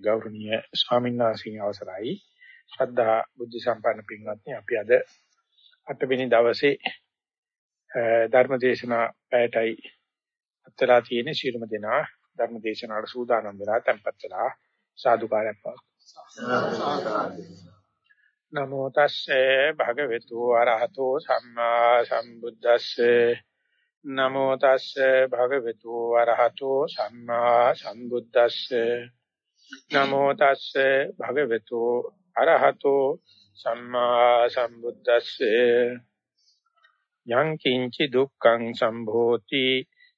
ගෞරවනීය ස්වාමීන් වහන්සේගේ අවසරයි. ශ්‍රද්ධා බුද්ධ සම්පන්න පින්වත්නි අපි අද අටවෙනි දවසේ ධර්ම දේශනා පැයටයි අත්ලා තියෙන ශීලම දෙනා ධර්ම දේශනාවට සූදානම් වෙලා tempත් වෙලා සාදුකාරයක් පවතුන නමෝ තස්සේ භගවතු ආරහතෝ සම්මා සම්බුද්දස්සේ. නමෝ තස්සේ භගවතු ආරහතෝ සම්මා සම්බුද්දස්සේ. නමෝ තස්සේ භගවතු අරහතෝ සම්මා සම්බුද්දස්සේ. යං කිංචි දුක්ඛං සම්භෝති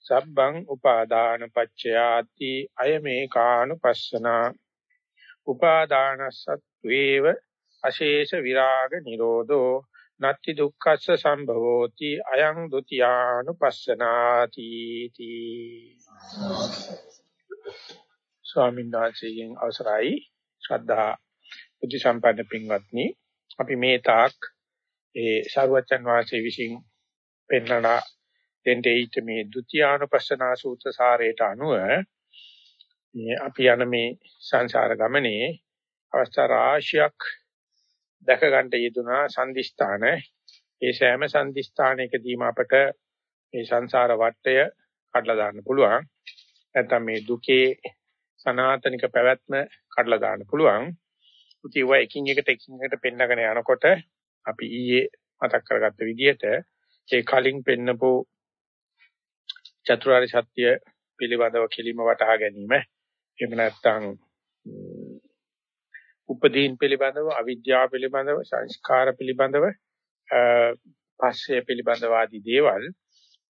සබ්බං උපාදාන පච්චයාති අයමේ කානුපස්සනා උපාදානසත්වේව අශේෂ විරාග නිරෝධෝ නත්ති දුක්ඛස්ස සම්භවෝති අයං ဒ ුතියානුපස්සනාති තී ස්වාමීන් වහන්සේගෙන් අවසරයි. ශ්‍රද්ධා බුද්ධ සම්පන්න පින්වත්නි අපි මේ තාක් ඒ ශාරුවචන් වාසී විසින් පෙන්වනා දෙන්ටේයිට මේ ဒ ුතියානුපස්සනා සූත්‍ර සාරයට අනුව මේ අපි යන මේ සංසාර ගමනේ අවස්ථා රාශියක් දැක ගන්නට යෙදුනා සම්දිස්ථාන. ඒ සෑම සම්දිස්ථානයකදීම අපට මේ සංසාර වටය කඩලා දාන්න පුළුවන්. නැත්නම් මේ දුකේ සනාතනික පැවැත්ම කඩලා දාන්න පුළුවන්. ඉතින් ඒවා එකින් එකට එකින් එකට පෙන්නගෙන යනකොට අපි ඊයේ මතක් කරගත්ත විදිහට ඒ කලින් පෙන්නපු චතුරාර්ය සත්‍ය පිළිබඳව කිලිම වටහා ගැනීම එහෙම නැත්නම් උපදීන් පිළිබඳව අවිද්‍යාව පිළිබඳව සංස්කාර පිළිබඳව පස්සේ පිළිබඳව ආදී දේවල්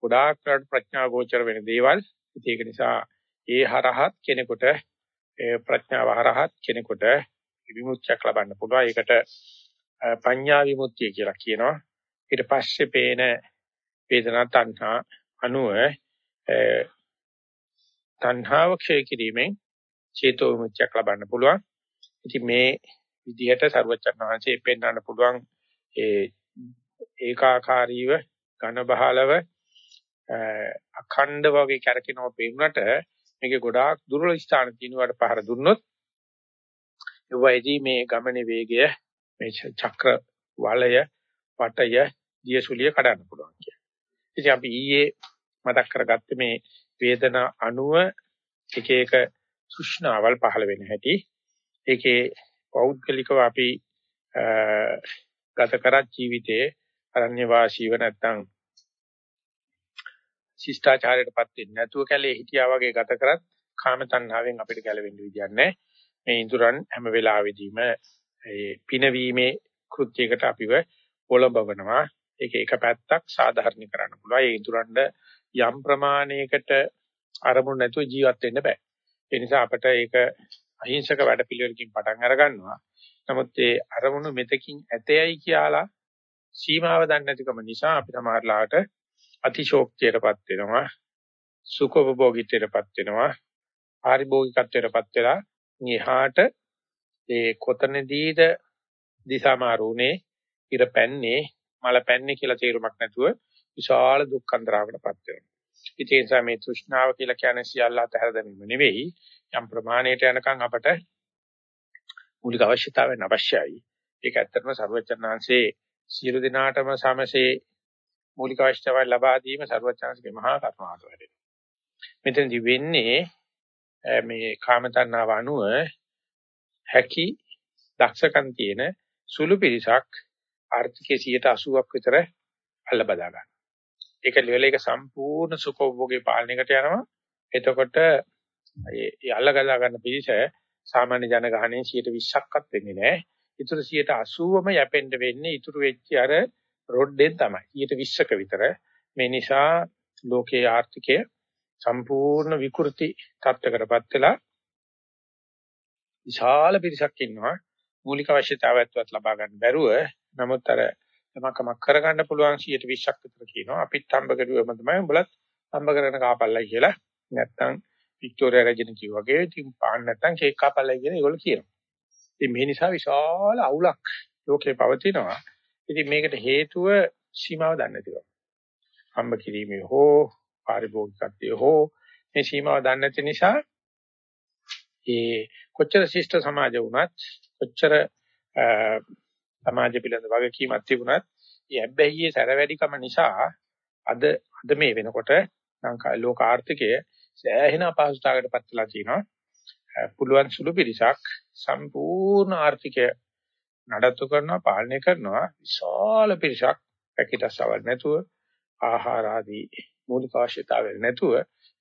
ගොඩාක් ප්‍රඥා ගෝචර වෙන දේවල් ඒක නිසා ඒ හරහත් කෙනෙකුට ප්‍රඥාව හරහත් කෙනෙකුට විමුක්තියක් ලබන්න පුළුවන්. ඒකට පඤ්ඤා විමුක්තිය කියලා කියනවා. ඊට පස්සේ පේන වේදනා තණ්හා අනුව තණ්හාව ක්ෂය කිරීමෙන් චේතෝ විමුක්තියක් ලබන්න පුළුවන්. ඉතින් මේ විදිහට සර්වචන් වහන්සේ පෙන්වන්න පුළුවන් ඒ ඒකාකාරීව ඝන බහලව අඛණ්ඩ වගේ කරකිනව පෙන්වන්නට මේකේ ගොඩාක් දුර්වල ස්ථාන තියෙනවාට පහර දුන්නොත් ඒවයිදී මේ ගමනේ වේගය මේ චක්‍ර වලය වටය දියසුලිය කඩන්න පුළුවන් කියන්නේ. ඉතින් අපි ඊයේ මතක් කරගත්තේ මේ වේදනා අණුව එක එක සුෂ්ණාවල් පහළ වෙන හැටි. ඒකේ පෞද්ගලිකව අපි ගත කරත් ජීවිතයේ අරණ්‍ය වාසීව නැත්තම් ශිෂ්ටාචාරයටපත් වෙන්නේ නැතුව කැලේ හිටියා වගේ ගත කරත් කාම තණ්හාවෙන් අපිට ගැලවෙන්න විදියක් නැහැ. මේ ඉඳුරන් හැම වෙලාවෙදීම ඒ පිනවීමේ කෘත්‍යයකට අපිව පොළඹවනවා. ඒක එක පැත්තක් සාධාරණ කරන්න පුළුවන්. ඒ ඉඳුරන්ට යම් ප්‍රමාණයකට අරමුණු නැතුව ජීවත් වෙන්න බෑ. ඒ නිසා අපිට ඒක අහිංසක වැඩපිළිවෙලකින් පටන් අර ගන්නවා. නමුත් ඒ අරමුණු මෙතකින් ඇතේයි කියලා සීමාව දන්නේ නැතිකම නිසා අපි සමහරලාට අතිශෝක්තියටපත් වෙනවා සුඛෝපභෝගීත්වයටපත් වෙනවා පාරිභෝගිකත්වයටපත් වෙලා නිහාට ඒ කොතනදීද දිසාමාරුනේ ඉර පැන්නේ මල පැන්නේ කියලා තේරුමක් නැතුව විශාල දුක්ඛන්දරාවකටපත් වෙනවා. ඉතින් ඒ නිසා මේ තෘෂ්ණාව කියලා කියන්නේ සියල්ල අතහැර දැමීම නෙවෙයි යම් ප්‍රමාණයට යනකම් අපට මූලික අවශ්‍යතාවයන් අවශ්‍යයි. ඒක ඇත්තටම සර්වචන්නාංශේ සියලු දිනාටම සමසේ මූලික අවශ්‍යතාවයන් ලබා දීම ਸਰවඥාන්සේගේ මහා කරුණාවට වැඩෙනවා. මෙතනදි වෙන්නේ මේ කාම තණ්හාව අනුව හැකි දක්ෂකම් තියෙන සුළු පිරිසක් ආර්ථිකයේ 80ක් විතර අල්ල බදා ගන්න. ඒක ලෙවල එක සම්පූර්ණ සුඛෝභෝගී පාලනයකට යනවා. එතකොට මේ අල්ල ගදා ගන්න පිරිස සාමාන්‍ය ජනගහණයෙන් 120ක්වත් වෙන්නේ නැහැ. ඊටු 180ම යැපෙන්න වෙන්නේ ඊටු වෙච්ච අර රොඩ්ඩෙන් තමයි. 120ක විතර. මේ නිසා ලෝකයේ ආර්ථිකය සම්පූර්ණ විකෘති තත්ත්වකටපත් වෙලා විශාල පිරිසක් ඉන්නවා. මූලික අවශ්‍යතාවයත්වත් ලබා ගන්න බැරුව නමුත් අර තමකමක් කරගන්න පුළුවන් 120ක් විතර කියනවා. අපිත් හම්බ කරුවම තමයි උඹලත් හම්බ කරගෙන කාපල්ලයි කියලා. නැත්තම් වික්ටෝරියා රජින කිව්වාගේ ඉතින් පාන්න නැත්තම් කේක් කාපල්ලයි කියන ඒගොල්ලෝ කියනවා. ඉතින් මේ නිසා විශාල අවුලක් ලෝකේ පවතිනවා. ඉතින් මේකට හේතුව සීමාව දන්නේ නැතිව. හම්බ කිරීමේ හෝ පාරිභෝගිකත්වයේ හෝ මේ සීමාව දන්නේ නැති නිසා ඒ කොච්චර ශිෂ්ට සමාජ වුණත් කොච්චර සමාජ පිළිබඳ වගකීමක් තිබුණත් මේ හැබැයි සැර වැඩිකම නිසා අද අද මේ වෙනකොට ලංකා ලෝක ආර්ථිකය සෑහෙන අපහසුතාවයකට පත් වෙලා තිනවා. පුළුවන් සුළු පිරිසක් සම්පූර්ණ ආර්ථිකය නඩත්තු කරනවා පාලනය කරනවා විශාල පිරිසක් පැකිටසවල් නැතුව ආහාර ආදී මූලික අවශ්‍යතාවල් නැතුව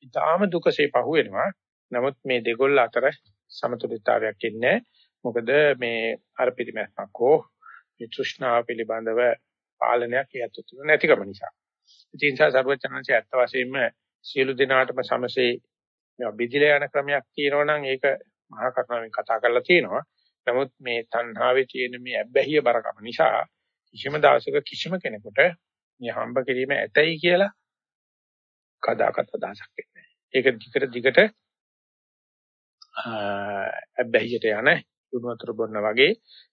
ඊටාම දුකසේ පහුවෙනවා. නමුත් මේ දෙගොල්ල අතර සමතුලිතතාවයක් ඉන්නේ මොකද මේ අර පිළිමැස්මක් හෝ මේ තෘෂ්ණාව පිළිබඳව පාලනයක් යැත්තු නැතිකම නිසා. ඉතින් සා සර්වචනංශය ඇත්ත වශයෙන්ම සියලු දෙනාටම සමසේ බෙදිලා යන ක්‍රමයක් තියෙනවා නම් ඒක මහා කරුණාවෙන් කතා කරලා තියෙනවා. නමුත් මේ තණ්හාවේ තියෙන මේ ඇබ්බැහිය බරකම නිසා කිසිම දවසක කිසිම කෙනෙකුට මේ හම්බ කිරීම ඇතයි කියලා කදාකත් අදහසක් එන්නේ. ඒක දිගට දිගට අබ්බැහියට යන දුණු වතුර බොන්න වගේ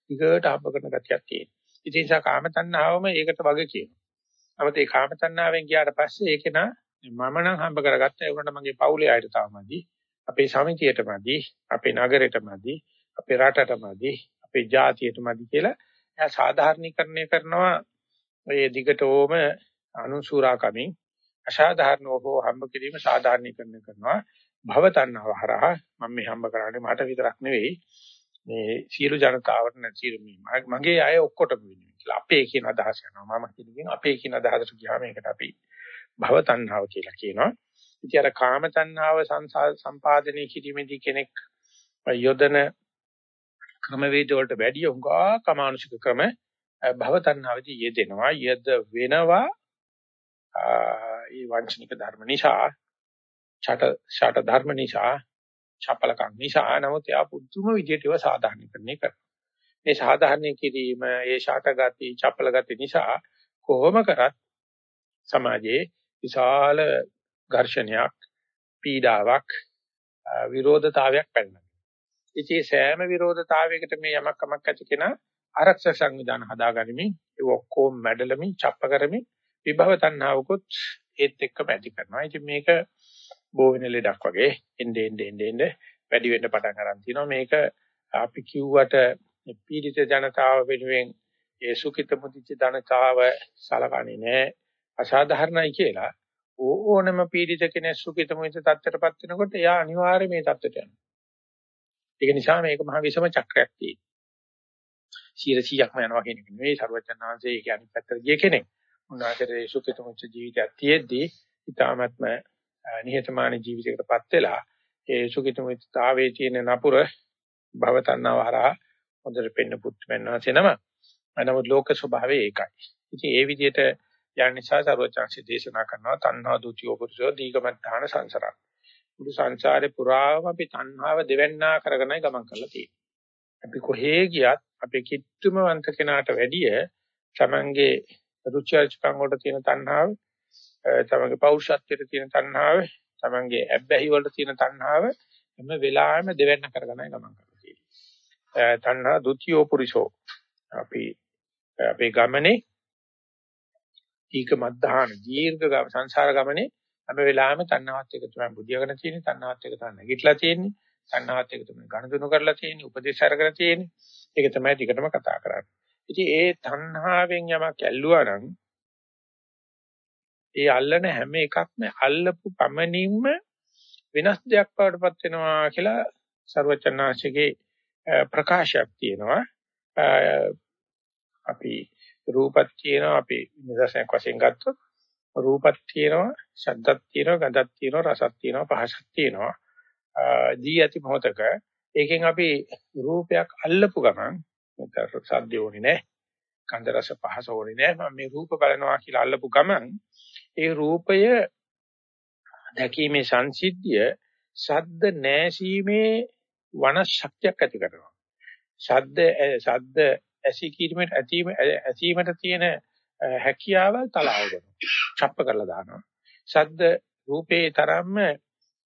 දිගට හම්බ කරන ගතියක් තියෙනවා. ඉතින් ඒ නිසා කාම තණ්හාවම ඒකට වගේ කියනවා. නමුත් ඒ කාම තණ්හාවෙන් ගියාට පස්සේ ඒක නා මම නම් හම්බ කරගත්ත ඒ වුණාට මගේ පවුලේ අයට තාමදි අපේ සමිතියටමදි අපේ නගරෙටමදි අපේ රටටමදි අපේ ජාතියටමදි කියලා එයා සාධාරණීකරණය කරනවා මේ දිගටම අනුසුරාකමින් අසාධාරණව හෝ හම්බ කිරීම සාධාරණීකරණය කරනවා. භව තණ්හාව හරහා මම මේ හම්බ කරන්නේ මට විතරක් නෙවෙයි. මේ සියලු ජනතාවට නැතිරු මේ මගේ අය ඔක්කොටම වෙන්නේ කියලා අපේ කියන අදහස කරනවා. මම කියන්නේ අපේ කියන අදහසට ගියාම ඒකට අපි භව තණ්හාව කියලා කියනවා. ඉතින් අර කාම තණ්හාව සම්පාදනය කිරීමේදී කෙනෙක් යොදන ක්‍රමවේද වලට වැඩිය උඟා කමානුෂික ක්‍රම භව තණ්හාවදී යෙදෙනවා යද වෙනවා ඒ වංචනික ධර්ම නිසා ඡට ඡට ධර්ම නිසා චපලකම් නිසා නමුත් යා පුදුම විදියට ඒවා සාධාරණීකරණය කරනවා. මේ සාධාරණී කිරීම, ඒ ඡට ගති, චපල ගති නිසා කොහොම කරත් සමාජයේ විශාල ඝර්ෂණයක්, පීඩාවක්, විරෝධතාවයක් පැනනවා. ඉතින් සෑම විරෝධතාවයකට මේ යමක් කමක් ඇති කෙනා ආරක්ෂක සංවිධාන හදාගනිමින් ඒ ඔක්කොම මැඩලමින්, ڇප්ප කරමින් විභව තණ්හාවකුත් ඒත් එක්කම ඇති කරනවා. ඉතින් මේක බෝ වෙන ලෙඩක් වගේ එnde ende ende ende වැඩි වෙන්න පටන් ගන්න තියෙනවා. මේක අපි කිව්වට පීඩිත ජනතාව වෙනුවෙන් ඒ සුඛිත මුදිච්ච ජනතාව සලකන්නේ නැහැ. අසාධාරණයි කියලා ඕනම පීඩිත කෙනෙක් සුඛිත මුදිච්ච තත්ත්වයටපත් වෙනකොට එයා අනිවාර්යයෙන් මේ තත්ත්වයට යනවා. ඒක නිසා මේක මහ විසම චක්‍රයක් තියෙනවා. 100%ක්ම යනවා කියන එක නෙවෙයි සර්වචන්නාංශයේ ඒක අනිත් පැත්තට ගිය කෙනෙක්. උන්වහන්සේ සුඛිත මුදිච්ච ජීවිතයක් තියෙද්දී ඊටාත්ම නිහතමානී ජීවිතයකටපත් වෙලා ඒ සුඛිත මුදිතාවේ තියෙන නපුර භව තණ්හාව හරහා හොඳට පෙන්න පුත් වෙනවා නම. නමුත් ලෝක ස්වභාවය ඒකයි. ඉතින් ඒ විදිහට යන නිසා සර්වචාන්සි දේශනා කරනවා තණ්හා දුතියෝ පුරුෂෝ දීගමත්තාන සංසාරක්. මුළු සංසාරේ පුරාම අපි තණ්හාව දෙවන්නා කරගෙනයි ගමන් කරලා තියෙන්නේ. අපි කොහේ ගියත් අපේ කිට්ටුම වන්ත කෙනාට වැඩිය තමන්ගේ රුචි අරුචිකම් වලට තියෙන තණ්හාව තමන්ගේ පෞරුෂත්වයට තියෙන තණ්හාව, තමන්ගේ ඇබ්බැහි වලට තියෙන තණ්හාව හැම වෙලාවෙම දෙවෙන්න කරගෙනයි ගමන් කරලා තියෙන්නේ. තණ්හා ဒ ුතියෝ පුරිෂෝ. අපි අපේ ගමනේ ඊක මද්ධාන දීර්ඝ සංසාර ගමනේ හැම වෙලාවෙම තණ්හාවත් එක තමයි බුදියාගෙන තියෙන්නේ, තණ්හාවත් එක තමයි නැගිටලා තියෙන්නේ, තණ්හාවත් එක තමයි ගණදුණු කරලා තියෙන්නේ, උපදේශ අරගෙන තියෙන්නේ. ඒක තමයි ටිකටම කතා කරන්නේ. ඉතින් ඒ තණ්හාවෙන් යමක් ඇල්ලුවා නම් ඒ අල්ලන හැම එකක්ම අල්ලපු පමණින්ම වෙනස් දෙයක් බවටපත් වෙනවා කියලා ਸਰවචනාංශගේ ප්‍රකාශයක් තියෙනවා. අපි රූපත් තියෙනවා අපි නිදර්ශනයක් වශයෙන් ගත්තොත් රූපත් තියෙනවා ශබ්දත් තියෙනවා ගඳත් තියෙනවා රසත් තියෙනවා පහසත් තියෙනවා දී ඇති මොහතක ඒකෙන් අපි රූපයක් අල්ලපු ගමන් මෙතන සද්ද ඕනේ නැහැ ගන්ධ රස පහස ඕනේ නැහැ මම මේ රූප බලනවා කියලා අල්ලපු ගමන් ඒ රූපය දැකීමේ සංසිද්ධිය ශබ්ද නැසීමේ වන ශක්තියක් ඇති කරනවා. ශබ්ද ශබ්ද ඇසීකීමට ඇතීම ඇසීමට තියෙන හැකියාව තලාව කරනවා. ڇප්ප කරලා දානවා. ශබ්ද රූපේ තරම්ම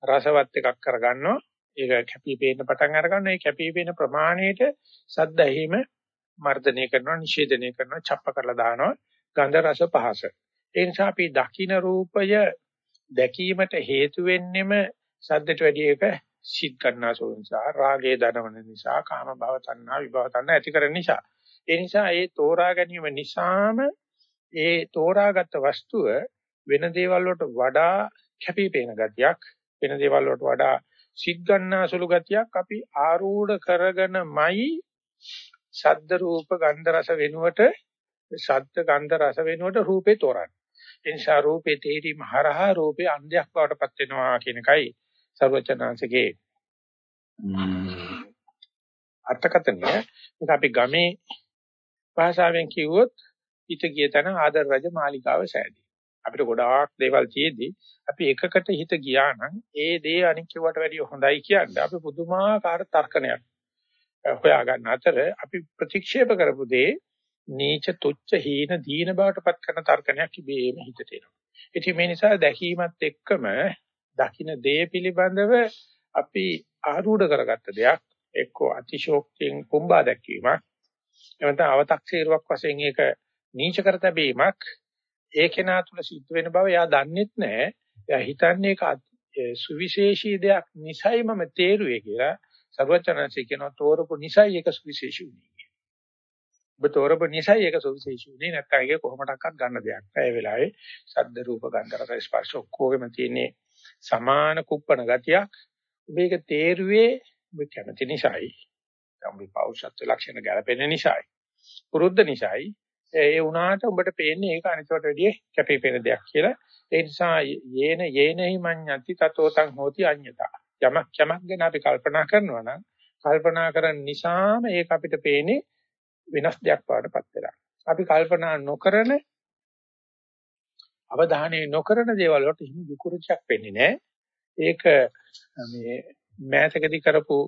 රසවත් එකක් කරගන්නවා. ඒක කැපී පෙනෙන පටන් අරගන්න. ඒ කැපී පෙනෙන ප්‍රමාණයට ශබ්ද ඇහිම මර්ධනය කරනවා, නිෂේධනය කරනවා, ڇප්ප කරලා දානවා. ගන්ධ රස පහස. ඒ නිසා අපි දකින්න රූපය දැකීමට හේතු වෙන්නෙම සද්දට වැඩි එක සිත් ගන්නාසෝ නිසා, රාගයේ දනවන නිසා, කාම භව තණ්හා විභව තණ්හා ඇති කරන නිසා. ඒ නිසා ඒ තෝරා ගැනීම නිසාම ඒ තෝරාගත් වස්තුව වෙන දේවල් වලට වඩා කැපිපේන ගතියක්, වෙන දේවල් වලට වඩා සිත් ගන්නාසුළු ගතියක් අපි ආරූඪ කරගෙනමයි ශබ්ද රූප ගන්ධ රස වෙනුවට ශබ්ද ගන්ධ රස වෙනුවට රූපේ තෝරන්නේ. ඒ නිසා රූපේ තේරීම හරහා රූපේ අන්ධයක් බවට පත් වෙනවා කියන එකයි සර්වචනාංශගේ අර්ථකථනය. මේක අපි ගමේ භාෂාවෙන් කිව්වොත් හිත ගිය තැන ආදර රජ මාලිකාව සෑදී. අපිට ගොඩාක් දේවල් තියෙද්දි අපි එකකට හිත ගියා නම් ඒ දේ අනික්කවට වැඩිය හොඳයි කියන්නේ අපි පුදුමාකාර තර්කණයක් හොයා ගන්න අතර අපි ප්‍රතික්ෂේප කරපු දේ නීච තුච්ච හීන දීන බවට පත් කරන තර්කණයක් ඉබේම හිතට එනවා. ඉතින් මේ නිසා දැකීමත් එක්කම දකින්න දේ පිළිබඳව අපි ආරූඪ කරගත්ත දෙයක් එක්කෝ අතිශෝක්තියෙන් කුඹා දැක්වීමක් එවන්ත අව탁සීරුවක් වශයෙන් ඒක නීච කර තැබීමක් ඒ කෙනා තුල සිද්ධ වෙන බව එයා දන්නෙත් නැහැ. එයා හිතන්නේ ඒක සුවිශේෂී දෙයක් නිසයි මම තේරුවේ කියලා සර්වචනන්සේ කියනවා තෝරපු නිසයි ඒක සුවිශේෂී වුණේ. ඔබ තෝරපු නිසයි ඒක සුවිශේෂී වුණේ නැත්නම් ඒක කොහොමඩක්වත් ගන්න දෙයක් නෑ. ඒ වෙලාවේ ශබ්ද රූප ගන්ධ රස ස්පර්ශ ඔක්කොගෙම තියෙන්නේ සමාන කුප්පණ ගතියක්. ඔබ ඒක තේරුවේ ඔබ කැමති නිසායි. තමයි පෞෂත්ව ලක්ෂණ ගැලපෙන නිසායි. පුරුද්ද නිසායි. ඒ වුණාට උඹට පේන්නේ ඒක අනිතවට වැඩිය කැපිපෙන දෙයක් කියලා. ඒ නිසා යේන යේනහි මඤ්ඤති තතෝතං හෝති අඤ්ඤතා. යමක් යමක් ගැන අපි කල්පනා කරනවා නම් කල්පනා කරන නිසාම ඒක අපිට පේන්නේ වෙනස් දෙයක් වඩපත් වෙලා. අපි කල්පනා නොකරන අවධානය නොකරන දේවල් වලට හිමි විකෘතියක් වෙන්නේ නැහැ. ඒක මේ මෑතකදී කරපු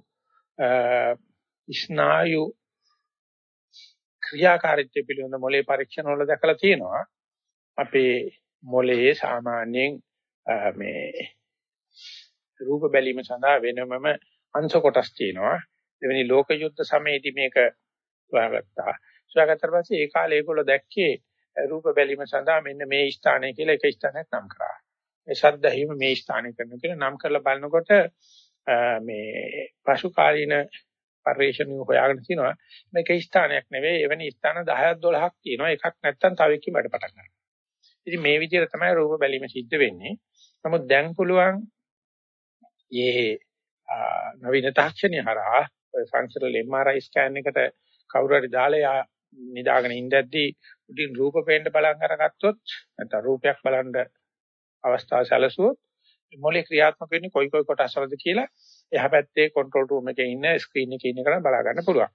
ස්නායු ක්‍රියාකාරීත්වය පිළිබඳ මොලේ පරීක්ෂණ වල දැකලා තියෙනවා. අපේ මොලේ සාමාන්‍යයෙන් මේ රූප බැලීම සඳහා වෙනමම අංශ කොටස් තියෙනවා. එවැනි ලෝක යුද්ධ සමයේදී මේක හොයාගත්තා. හොයාගත්තට පස්සේ ඒ කාලේ ඒගොල්ලෝ දැක්කේ රූප බැලීම සඳහා මෙන්න මේ ස්ථානය කියලා එක ස්ථානයක් නම් කරා. ඒ ශබ්දහිම මේ ස්ථානය කරන කියලා නම් කරලා බලනකොට මේ පසු කාලීන පරිශ්‍රණිය හොයාගෙන තිනවා මේක ස්ථානයක් නෙවෙයි එවැනි ස්ථාන 10ක් 12ක් තියෙනවා එකක් නැත්තම් තව එකකින් වැඩ පටන් ගන්නවා. ඉතින් මේ විදිහට තමයි රූප බැලීම සිද්ධ වෙන්නේ. නමුත් දැන් පුළුවන් මේ නවීන තාක්ෂණය හරහා ෆන්ක්ෂනල් MRI ස්කෑන් එකට කවුරු හරි දාලා නිදාගෙන ඉඳද්දී උඩින් රූප පේන්න බලන් අරගත්තොත් නැත්නම් රූපයක් බලන්න අවස්ථාව සැලසුවොත් මොලේ ක්‍රියාත්මක වෙන්නේ කොයි කොයි කොටස් වලද කියලා එහා පැත්තේ කන්ට්‍රෝල් රූම් එකේ ඉන්න ස්ක්‍රීන් එකේ ඉන්න කෙනා බලා ගන්න පුළුවන්.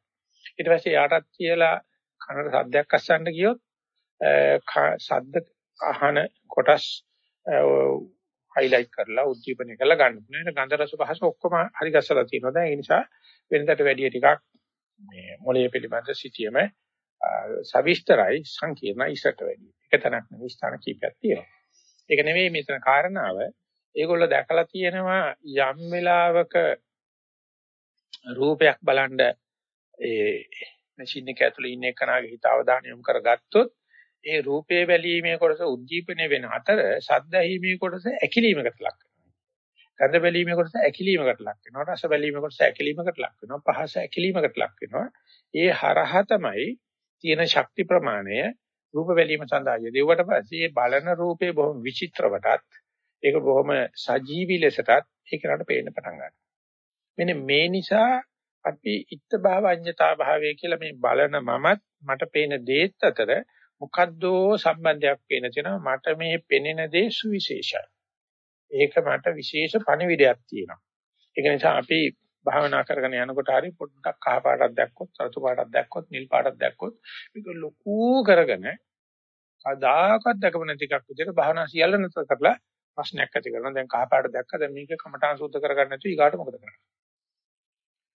ඊට පස්සේ යාටත් කියලා කනට සද්දයක් අස්සන්න ගියොත් සද්ද අහන කොටස් හයිලයිට් කරලා උද්දීපනය කරලා ගන්න පුළුවන්. ඒක ගන්ධ රස පහස ඔක්කොම හරි ගස්සලා තියෙනවා. දැන් ඒ නිසා වෙනදට වැඩිය ටිකක් මේ මොළයේ පිළිබඳ සිටියම සවිස්තරයි සංකීර්ණයි ඉස්සට වැඩිය. එක තැනක් නෙවෙයි ස්ථාන කීපයක් තියෙනවා. ඒක නෙවෙයි මෙතන කාරණාව. ඒගොල්ලෝ දැකලා තියෙනවා යම් වෙලාවක රූපයක් බලන්න ඒ මැෂින් එක ඇතුලේ ඉන්න එකනාගේ හිත අවධානය යොමු කරගත්තොත් ඒ රූපේ බැලීමේ කොටස උද්දීපනය වෙන අතර ශබ්ද ඇහිීමේ කොටස ඇකිලීමකට ලක් වෙනවා. ගඳ බැලීමේ කොටස ඇකිලීමකට ලක් වෙනවා. රස බැලීමේ කොටස ඇකිලීමකට ලක් වෙනවා. පහස ඇකිලීමකට ලක් වෙනවා. ඒ හරහා තමයි තියෙන ශක්ති ප්‍රමාණය රූප බැලීම සඳහා යෙදුවට පස්සේ බලන රූපේ බොහොම විචිත්‍රවටත් ඒක බොහොම සජීවී ලෙසටත් ඒකකට පේන්න පටන් ගන්නවා. මෙන්න මේ නිසා අපි ඉත්ත භාව අඤ්‍යතා භාවය කියලා මේ බලන මමත් මට පේන දේත් අතර මොකද්දෝ සම්බන්ධයක් පේන තියෙනවා මට මේ පෙනෙන දේ සුවිශේෂයි. ඒක මට විශේෂ පණිවිඩයක් තියෙනවා. ඒක නිසා අපි භාවනා කරගෙන යනකොට හරි පොඩ්ඩක් කහ පාටක් දැක්කොත් රතු පාටක් දැක්කොත් නිල් පාටක් දැක්කොත් මේක ලොකු කරගෙන අදාකත් දැකපු නැති එකක් විදිහට භාවනා සියල්ල නතර කරලා ප්‍රශ්නයක් ඇති කරනවා. දැන් කහ පාට දැක්ක දැන් මේක කමඨාන් සුද්ධ කරගන්න නැතුව ඊගාට මොකද කරන්නේ?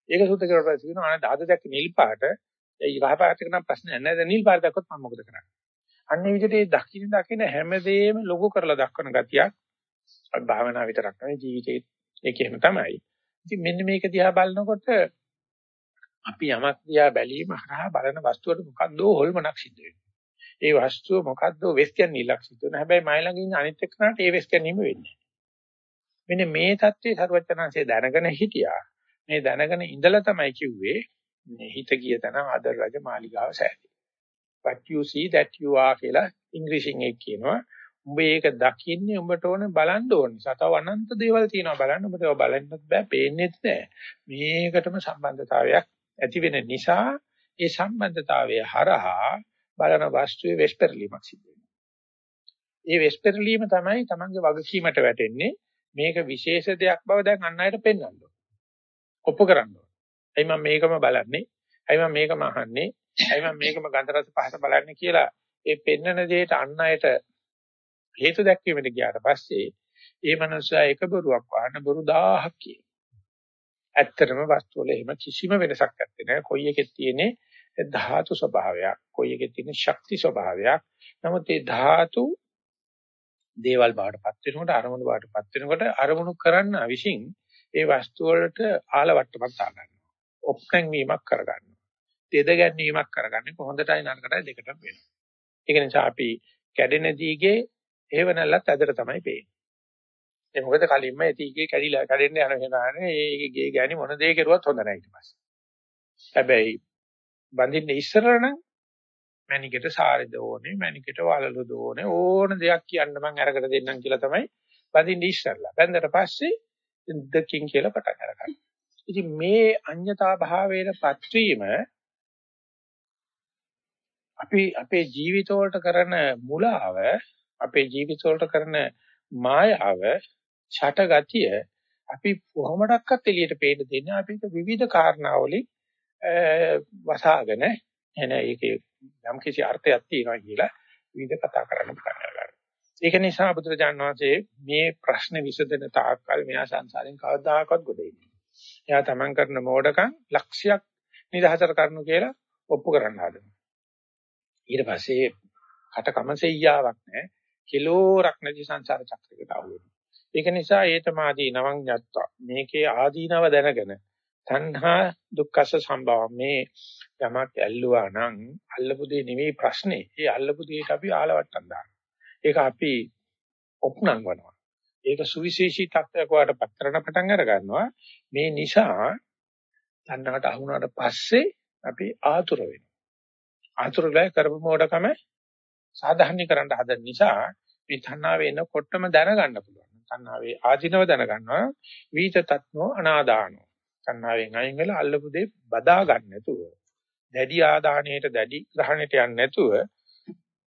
ඒක සුද්ධ කරලා පස්සේ කියනවා අනේ දාද දැක්ක නිල් පාට ඒ කහ පාට එක නම් ප්‍රශ්නයක් නැහැ. දැන් නිල් පාට දැක්කොත් මම මොකද කරන්නේ? අන්නේ විදිහට මේ දකින්න දකින්න හැමදේම ලොකු කරලා දක්වන ගතියක් අත් භාවනා විතරක් නෙවෙයි ජීවිතේ ඒකෙම තමයි. ඉතින් මෙන්න මේක දිහා බලනකොට අපි යමක් දිහා බැලීම හරහා බලන වස්තුවට මොකක්ද හොල්මනක් සිද්ධ වෙනවා. ඒ වස්තුව මොකද්ද වෙස් කියන්නේ ඉලක්ක සිද්ධ වෙනවා. හැබැයි මයි ළඟ ඉන්න අනිත් එක්කනට ඒ වෙස් ගැනීම වෙන්නේ මෙන්න මේ தත්ත්වයේ සරුවචනanse දැනගෙන හිටියා. මේ දැනගෙන ඉඳලා තමයි කිව්වේ මේ හිත ගිය තැන ආදර රජ මාලිගාව සෑදී. what you see that you are කියලා ඉංග්‍රීසියෙන් ඒක කියනවා. උඹ ඒක දකින්නේ උඹට ඕන බලන්න ඕන නිසා. තව අනන්ත දේවල් තියෙනවා බලන්න. උඹට ඒවා බලන්නත් බෑ, පේන්නෙත් නෑ. මේකටම සම්බන්ධතාවයක් ඇති වෙන නිසා ඒ සම්බන්ධතාවය හරහා බලන වස්තුවේ වෙස්පර්ලීමක් සිද්ධ වෙනවා. ඒ වෙස්පර්ලීම තමයි Tamange වගකීමට වැටෙන්නේ. මේක විශේෂ දෙයක් බව දැන් අන් අයට පෙන්වන්න ඕන. ඔප්පු කරන්න ඕන. එයි මම මේකම බලන්නේ. එයි මම මේකම අහන්නේ. එයි මම මේකම ගන්ධ රස පහස බලන්නේ කියලා ඒ පෙන්වන දෙයට අන් අයට හේතු දැක්වීමට ගියාට පස්සේ ඒ මනුස්සයා එක බොරුවක් වහන බොරු 1000ක් කියන. ඇත්තටම වස්තු වල එහෙම කිසිම වෙනසක් නැත්තේ නෑ. කොයි එකෙත් තියෙන්නේ ධාතු ස්වභාවයක්. කොයි එකෙත් තියෙන ශක්ති ස්වභාවයක්. නමුත් මේ ධාතු දේවල් බාටපත් වෙනකොට අරමුණු බාටපත් වෙනකොට අරමුණු කරන්න විශ්ින් ඒ වස්තු වලට ආලවට්ටමක් දාගන්නවා. ඔප්පෙන් වීමක් කරගන්නවා. තෙද ගැනීමක් කරගන්නේ කොහොඳටයි නරකටයි දෙකටම වෙනවා. ඒක නිසා අපි කැඩෙන දීගේ ඒව නැල්ලත් ඇදට තමයි පේන්නේ. ඒ මොකද කලින්ම ඒ දීගේ කැඩිලා කැඩෙන්න යන වෙනානේ ඒ ගේ ගෑණි මොන දේ කෙරුවත් හොඳ නැහැ ඊට පස්සේ. හැබැයි බඳින්න ඉස්සර නම් මැනිකට සාරෙද ඕනේ මැනිකට වලලුද ඕනේ ඕන දෙයක් කියන්න මම අරකට දෙන්නම් කියලා තමයි බඳින්න ඉස්සරලා. බැලඳට පස්සේ දෙකින් කියලා පටන් අරගන්න. ඉතින් මේ අඤ්‍යතා භාවයටපත් වීම අපි අපේ ජීවිත වලට කරන මුලාව අපේ ජීවිත වලට කරන මායාව ඡටගතිය අපි කොහොමඩක්වත් එළියට පේන්න දෙන්නේ අපි විවිධ කාරණාවලින් වසාගෙන එන ඒකේ යම් කිසි අර්ථයක් තියෙනවා කියලා විවිධ කතා කරන්න පටන් ගන්නවා. ඒක නිසා බුදුරජාණන් වහන්සේ මේ ප්‍රශ්න විසඳන තාක්කල් මෙයා සංසාරෙන් කවදාකවත් ගොඩ එන්නේ. එයා තමන් කරන මෝඩකම් ලක්ෂයක් නිදහසට කරනු කියලා ඔප්පු කරන්න හදනවා. ඊට පස්සේ කට කමසෙයියාවක් නැහැ. කිලෝරක් නැති සංසාර චක්‍රයකට අහු වෙනවා. ඒක නිසා ඒතමාදී නවං යත්තා මේකේ ආදීනව දැනගෙන තණ්හා දුක්ඛස සම්භව මේ යමක් ඇල්ලුවා නම් අල්ලපු දේ නෙවෙයි ප්‍රශ්නේ. ඒ අල්ලපු දේට අපි ආලවට්ටම් දානවා. ඒක අපි ඔප්නංවනවා. ඒක සුවිශේෂී තත්ත්වයක් වාට පතරණ පටන් අර ගන්නවා. මේ නිසා තණ්හාට අහුණාට පස්සේ අපි ආතුර වෙනවා. ආතුරලා කරපු මොඩකම සාධාරණීකරන්න හදන නිසා මේ තණ්හාව එනකොටම දැනගන්න පුළුවන්. තණ්හාවේ ආධිනව දැනගන්නවා. වීත තත්නෝ අනාදානෝ. තණ්හාවෙන් අයින් වෙලා අල්ලපු දේ බදා ගන්න නැතුව දැඩි ආදානයට දැඩි ග්‍රහණයට යන්නේ නැතුව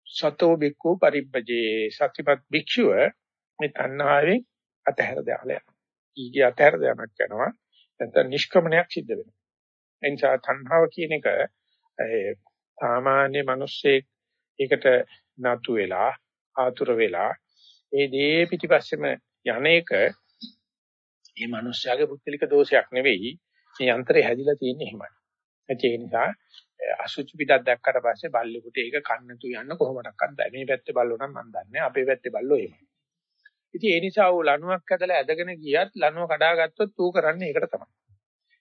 සතෝ බික්කු පරිබ්බජේ සත්‍යපත් භික්ෂුව මේ තණ්හාවෙන් අතහැර දාලා යනවා. ඊගේ අතහැර දාමක් කරනවා. නැත්නම් නිෂ්ක්‍රමණයක් සිද්ධ වෙනවා. එනිසා තණ්හාව කියන එක සාමාන්‍ය මිනිස්සෙක් ඒකට නතු වෙලා ආතුර වෙලා ඒ දේ පිටිපස්සෙම යන්නේක මේ මිනිස්යාගේ පුද්ගලික දෝෂයක් නෙවෙයි මේ යන්ත්‍රය හැදිලා තියෙන්නේ එහෙමයි. ඒ නිසා අසුචි පිටක් දැක්කට පස්සේ බල්ලෙකුට ඒක කන්නතු යන්න කොහොමඩක්වත් බෑ. මේ පැත්තේ බල්ලෝ නම් මන් දන්නේ අපේ පැත්තේ බල්ලෝ එහෙමයි. ඉතින් ඒ නිසා ඌ ලණුවක් ඇදලා ඇදගෙන ගියත් ලණුව කඩාගත්තොත් ඌ කරන්නේ ඒකට තමයි.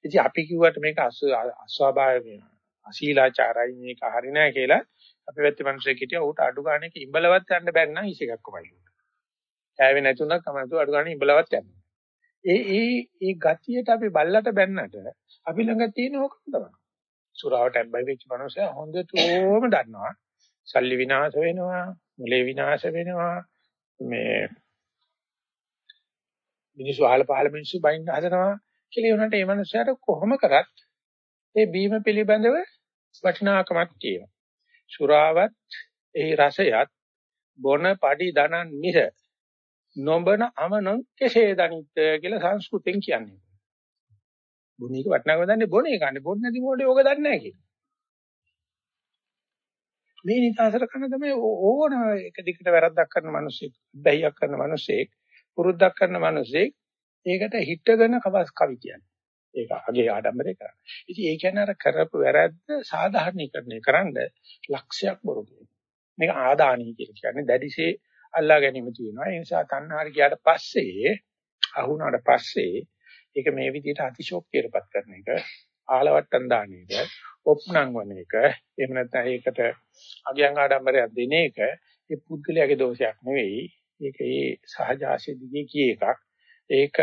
ඉතින් අපි කිව්වට මේක අස්වාභාවික අශීලාචාරයි මේක හරි නෑ කියලා අපි පැත්තේ මිනිස්සෙක් හිටියා ඌට අඩු ගාණක ඉඹලවත් යන්න බැරි නම් ඉස් එකක් කොමයි. කෑවේ නැතුණා කමතු අඩු ගාණක ඉඹලවත් යන්න. ඒ ඒ ඒ ගතියට අපි බල්ලට බැන්නට අපි ළඟ තියෙන ඕකම තමයි. සුරාවට ඇබ්බයි වෙච්ච මනුස්සයා හොඳටම දන්නවා. සල්ලි විනාශ වෙනවා, මුලේ විනාශ වෙනවා. මේ මිනිස්සු අහල පහල මිනිස්සු බයින් හදනවා කියලා උනට ඒ මනුස්සයාට කොහොම කරත් ඒ බීම පිළිබඳව වටිනාකමක් තියෙනවා. සුරාවත් එහි රසයත් බොන padi දනන් මිස නොබන අමනං කෙසේ දනිත් කියලා සංස්කෘතෙන් කියන්නේ. බොන එක වටනකම දන්නේ බොන එක කන්නේ බොන්න නැති මොඩේ ඕක දන්නේ නැහැ කියලා. මේ නිතාසර කරන තමයි ඕන එක දිගට වැරද්දක් කරන මිනිස්සෙක්, බැහැයක් කරන මිනිස්සෙක්, පුරුද්දක් කරන මිනිස්සෙක් ඒකට හිටගෙන කවි කියන්නේ. ඒක අගේ ආඩම්බරේ කරන්නේ. ඉතින් ඒ කියන්නේ අර කරපු වැරද්ද සාධාරණීකරණය කරන්න ලක්ෂයක් බොරු කියනවා. මේක ආදානී කියලා කියන්නේ දැඩිසේ අල්ලා ගැනීම තියෙනවා. ඒ නිසා තණ්හාර ගියාට පස්සේ අහුණාට පස්සේ ඒක මේ විදිහට අතිශෝක්තියටපත් කරන එක ආලවට්ටම් දාන එක ඔප්නං වන එක එහෙම නැත්නම් ඒකට අගයන් ආඩම්බරයක් දෙන එක ඒ පුද්ගලයාගේ දෝෂයක් නෙවෙයි. ඒක ඒ සහජාසී දිගේ කිය එකක්. ඒක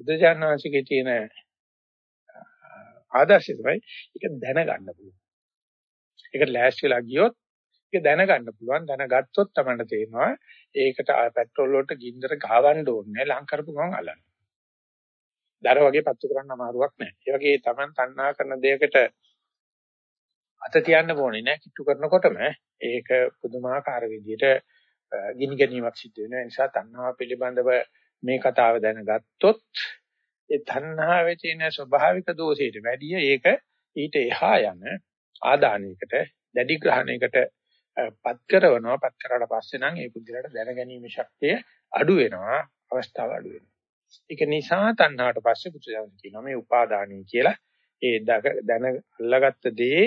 බුදුජානනාංශිකේ තියෙන ආදර්ශය තමයි ඒක දැනගන්න පුළුවන්. ඒක ලෑස්තිලා ගියොත් ඒක දැනගන්න පුළුවන්. දැනගත්තොත් තමයි තේරෙනවා ඒකට පෙට්‍රෝල් වලට ගින්දර ගහවන්න ඕනේ ලං කරපු ගමන් අලන්න. දර වගේ පත්තු කරන්න අමාරුවක් නැහැ. ඒ වගේ Taman තණ්හා කරන දෙයකට අත තියන්න ඕනේ නෑ කිට්ටු කරනකොටම ඒක පුදුමාකාර විදිහට ගිනි ගැනීමක් සිද්ධ වෙනවා. ඒ නිසා තණ්හාව පිළිබඳව මේ කතාව දැනගත්තොත් ඒ තණ්හාවේ තියෙන ස්වභාවික දෝෂයට වැඩිය ඒක ඊට එහා යන ආදානයකට දැඩි ග්‍රහණයකට පත් කරනවා පත් කරලා පස්සේ නම් ඒ පුද්ගලයාට දැනගැනීමේ ශක්තිය අඩු වෙනවා. අවස්ථාව අඩු වෙනවා. ඒක නිසා තණ්හාවට පස්සේ පුදුජාන කියනවා මේ උපාදානයි කියලා. ඒ දැන අල්ලගත්ත දේ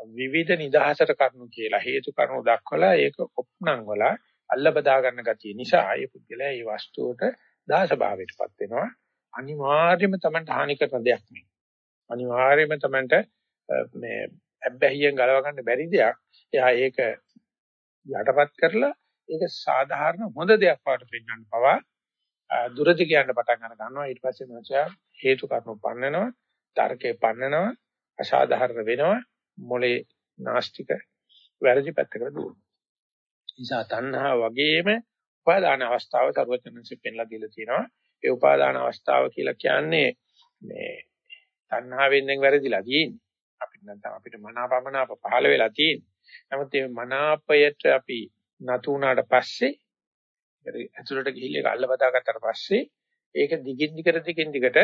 විවිධ නිදහසට කරුණු කියලා හේතු කරුණු දක්වලා ඒක ඔප්නම් වල අල්ල බදා ගන්න ගතිය නිසා ඒ පුද්ගලයා මේ වස්තුවට දාස භාවයටපත් වෙනවා. අනිවාර්යයෙන්ම Tamanට හානි කරන දෙයක් නෙවෙයි. අනිවාර්යයෙන්ම Tamanට මේ අබ්බැහියෙන් ගලව ගන්න බැරි දෙයක් එයා ඒක යටපත් කරලා ඒක සාධාරණ හොඳ දෙයක් වාට පෙන්වන්න පවා දුරදි කියන්න පටන් අර ගන්නවා. ඊට පස්සේ මනුස්සයා හේතු කාරණා පන්නනවා තර්කේ පන්නනවා අසාධාරණ වෙනවා මොලේ නාස්තික වැරදි පැත්තකට දුවනවා. නිසා තණ්හා වගේම උපාදාන අවස්ථාව සර්වඥන්සේ පෙන්ලා දීලා තියෙනවා. ඒ උපාදාන අවස්ථාව කියලා කියන්නේ මේ තණ්හාවෙන් දැන් වැරදිලා තියෙන්නේ. අපිට නැත්නම් අපිට මනාපමනාප පහළ වෙලා තියෙන්නේ. නමුත් මේ මනාපයට අපි නතු වුණාට පස්සේ ඇතුළට ගිහිල්ලා ඒක අල්ලබදා ගත්තට පස්සේ ඒක දිගින් දිගට දිගින් දිගට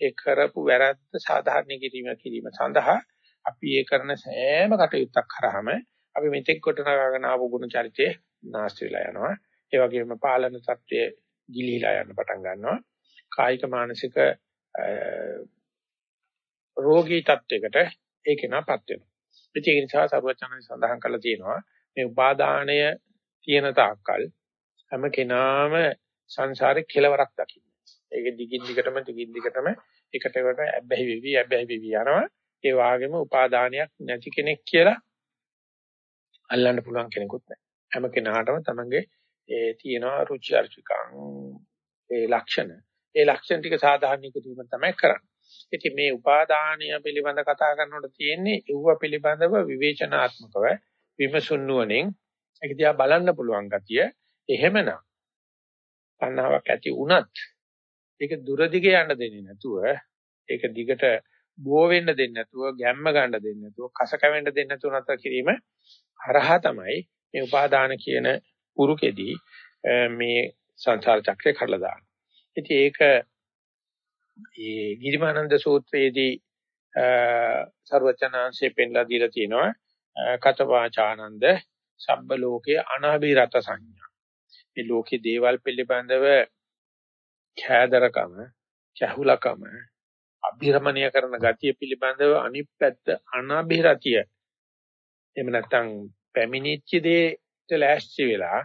ඒ කරපු වැරද්ද සාධාරණ කිරීම කිරීම සඳහා අපි ඒ කරන සෑම කටයුත්තක් කරාම අපි මෙතෙක් කොටනගාගෙන ආපු ගුණ චරිතය නාස්ති වෙලා යනවා. ඒ වගේම පාලන තත්ත්වය ගිලිහිලා යන්න පටන් ගන්නවා. කායික මානසික රෝගී තත්යකට ඒක නපත් වෙනවා. ඒ නිසා සරුවචනන් සඳහන් කරලා තියෙනවා මේ උපාදානය තියෙන තාක්කල් හැම කෙනාම සංසාරේ කෙලවරක් දකින්න. ඒක දිගින් දිගටම දිගින් දිගටම එකට එකට ඇබ්බැහි වෙවි ඇබ්බැහි වෙවි යනවා. ඒ වාගේම උපාදානයක් නැති කෙනෙක් කියලා අල්ලන්න පුළුවන් කෙනෙකුත් නැහැ. හැම කෙනාටම තමන්ගේ ඒ තියෙනවා රුචි අරුචිකං ඒ ලක්ෂණ. ඒ ලක්ෂණ ටික සාධාරණීකරීම තමයි කරන්නේ. ඉතින් මේ උපාදානීය පිළිබඳ කතා කරනකොට තියෙන්නේ ඒව පිළිබඳව විවේචනාත්මකව විමසුන් නුවණින් ඒක දිහා බලන්න පුළුවන් ගතිය. එහෙමනම් තණ්හාවක් ඇති වුණත් ඒක දුර දිගේ යන්න දෙන්නේ නැතුව ඒක දිගට බෝ වෙන්න දෙන්නේ නැතුව ගැම්ම ගන්න දෙන්නේ නැතුව කස කැවෙන්න දෙන්නේ නැතුව නැතර කිරීම හරහා තමයි මේ උපාදාන කියන පුරුකෙදී මේ සංසාර චක්‍රය කඩලා දාන්නේ. ඉතින් ඒක මේ ගිරිමානන්ද සූත්‍රයේදී සර්වචනාංශයෙන් පෙන්ලා දීලා තියෙනවා කතවාචානන්ද සබ්බ ලෝකේ අනාභිරත සංඥා. මේ ලෝකේ දේවල් පිළිබඳව ඛෑදරකම, චහුලකම, අභිරමණය කරන ගතිය පිළිබඳව අනිත් පැත්ත අනාභිරතිය. එහෙම නැත්නම් පැමිණිච්ච දෙයට ලෑස්ති වෙලා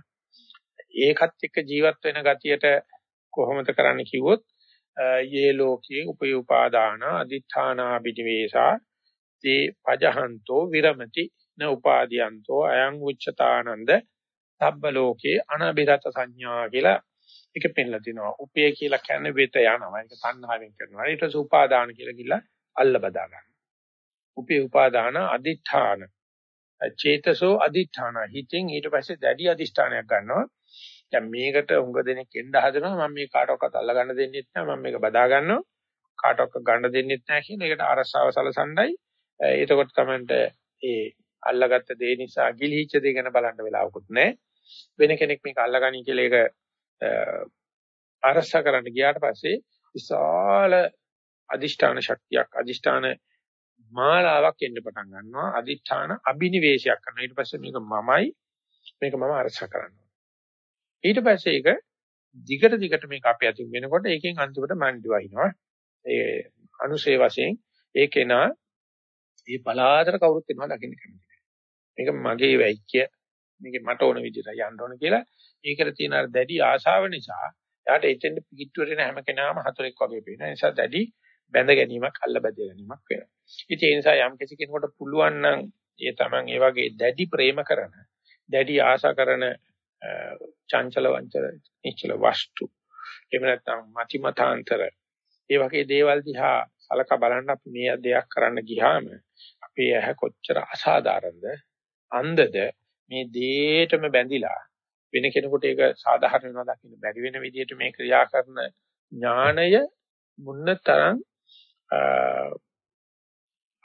ඒකත් එක්ක ජීවත් වෙන ගතියට කොහොමද කරන්න කිව්වොත් යේ ලෝකේ උපයෝපාදාන අදිඨානා බිනිවේසා තේ පජහන්තෝ විරමති න උපාදීයන්තෝ අයං උච්චතානන්ද සබ්බ ලෝකේ අනබිරත සංඥා කියලා ඒක පෙන්ලා තිනවා. උපේ කියලා කියන්නේ වෙත යනවා. ඒක තණ්හාවෙන් කරනවා. ඊට පස්සේ උපාදාන කියලා කිව්ලා අල්ල බදා ගන්න. උපේ උපාදාන අදිඨාන. චේතසෝ අදිඨාන. හිතෙන් ඊට පස්සේ දැඩි අදිෂ්ඨානයක් ගන්නවා. දැන් මේකට උඟ දෙනෙක් එන්න හදනවා. මම මේ කාටවත් අල්ල ගන්න දෙන්නෙත් නැහැ මම මේක බදා ගන්නවා. කාටවත් ගන්න දෙන්නෙත් නැහැ කියන එකට අරසාව සලසණ්ඩයි එතකොට තමයි ඒ අල්ලගත්ත දේ නිසා ගිලිහිච්ච දේ ගැන බලන්න වෙලාවකුත් නැහැ වෙන කෙනෙක් මේක අල්ලගනි කියලා ඒක අරසා කරන්න ගියාට පස්සේ විශාල අදිෂ්ඨාන ශක්තියක් අදිෂ්ඨාන මාලාවක් එන්න පටන් ගන්නවා. අදිෂ්ඨාන අබිනිවේෂයක් කරනවා. ඊට පස්සේ මේක මමයි. මේක මම අරසා කරනවා. ඊට පස්සේ ඒක දිගට දිගට මේක අපේ අතින් වෙනකොට ඒකෙන් අන්තිමට මන්දි වහිනවා ඒ අනුසේ වශයෙන් ඒකේනා මේ පලාතර කවුරුත් වෙනවා දකින්න කැමති මේක මගේ වැයික්‍ය මේක මට ඕන විදිහට යන්න ඕන කියලා ඒකට තියෙන අර දැඩි ආශාව නිසා එයාට එතෙන්ට පිටුවට එන හැම කෙනාම හතරෙක් වගේ පේනවා. ඒ නිසා දැඩි බැඳ ගැනීමක් අල්ල බැඳ ගැනීමක් වෙනවා. ඉතින් ඒ නිසා යම් කිසි කෙනෙකුට පුළුවන් නම් ඒ Taman ඒ වගේ දැඩි ප්‍රේම කරන, දැඩි ආශා කරන චංචල වංචල නිශ්චල වස්තු. එහෙම නැත්නම් මතිමතාන්තර ඒ වගේ දේවල් දිහා සලකා බලන්න අපි මේ දෙයක් කරන්න ගියාම අපේ ඇහැ කොච්චර අසාධාරණද අන්ධද මේ දේටම බැඳිලා වෙන කෙනෙකුට ඒක සාධාරණ වෙනවා දකින්න බැරි වෙන විදිහට මේ ක්‍රියා කරන ඥාණය මුන්නතරම්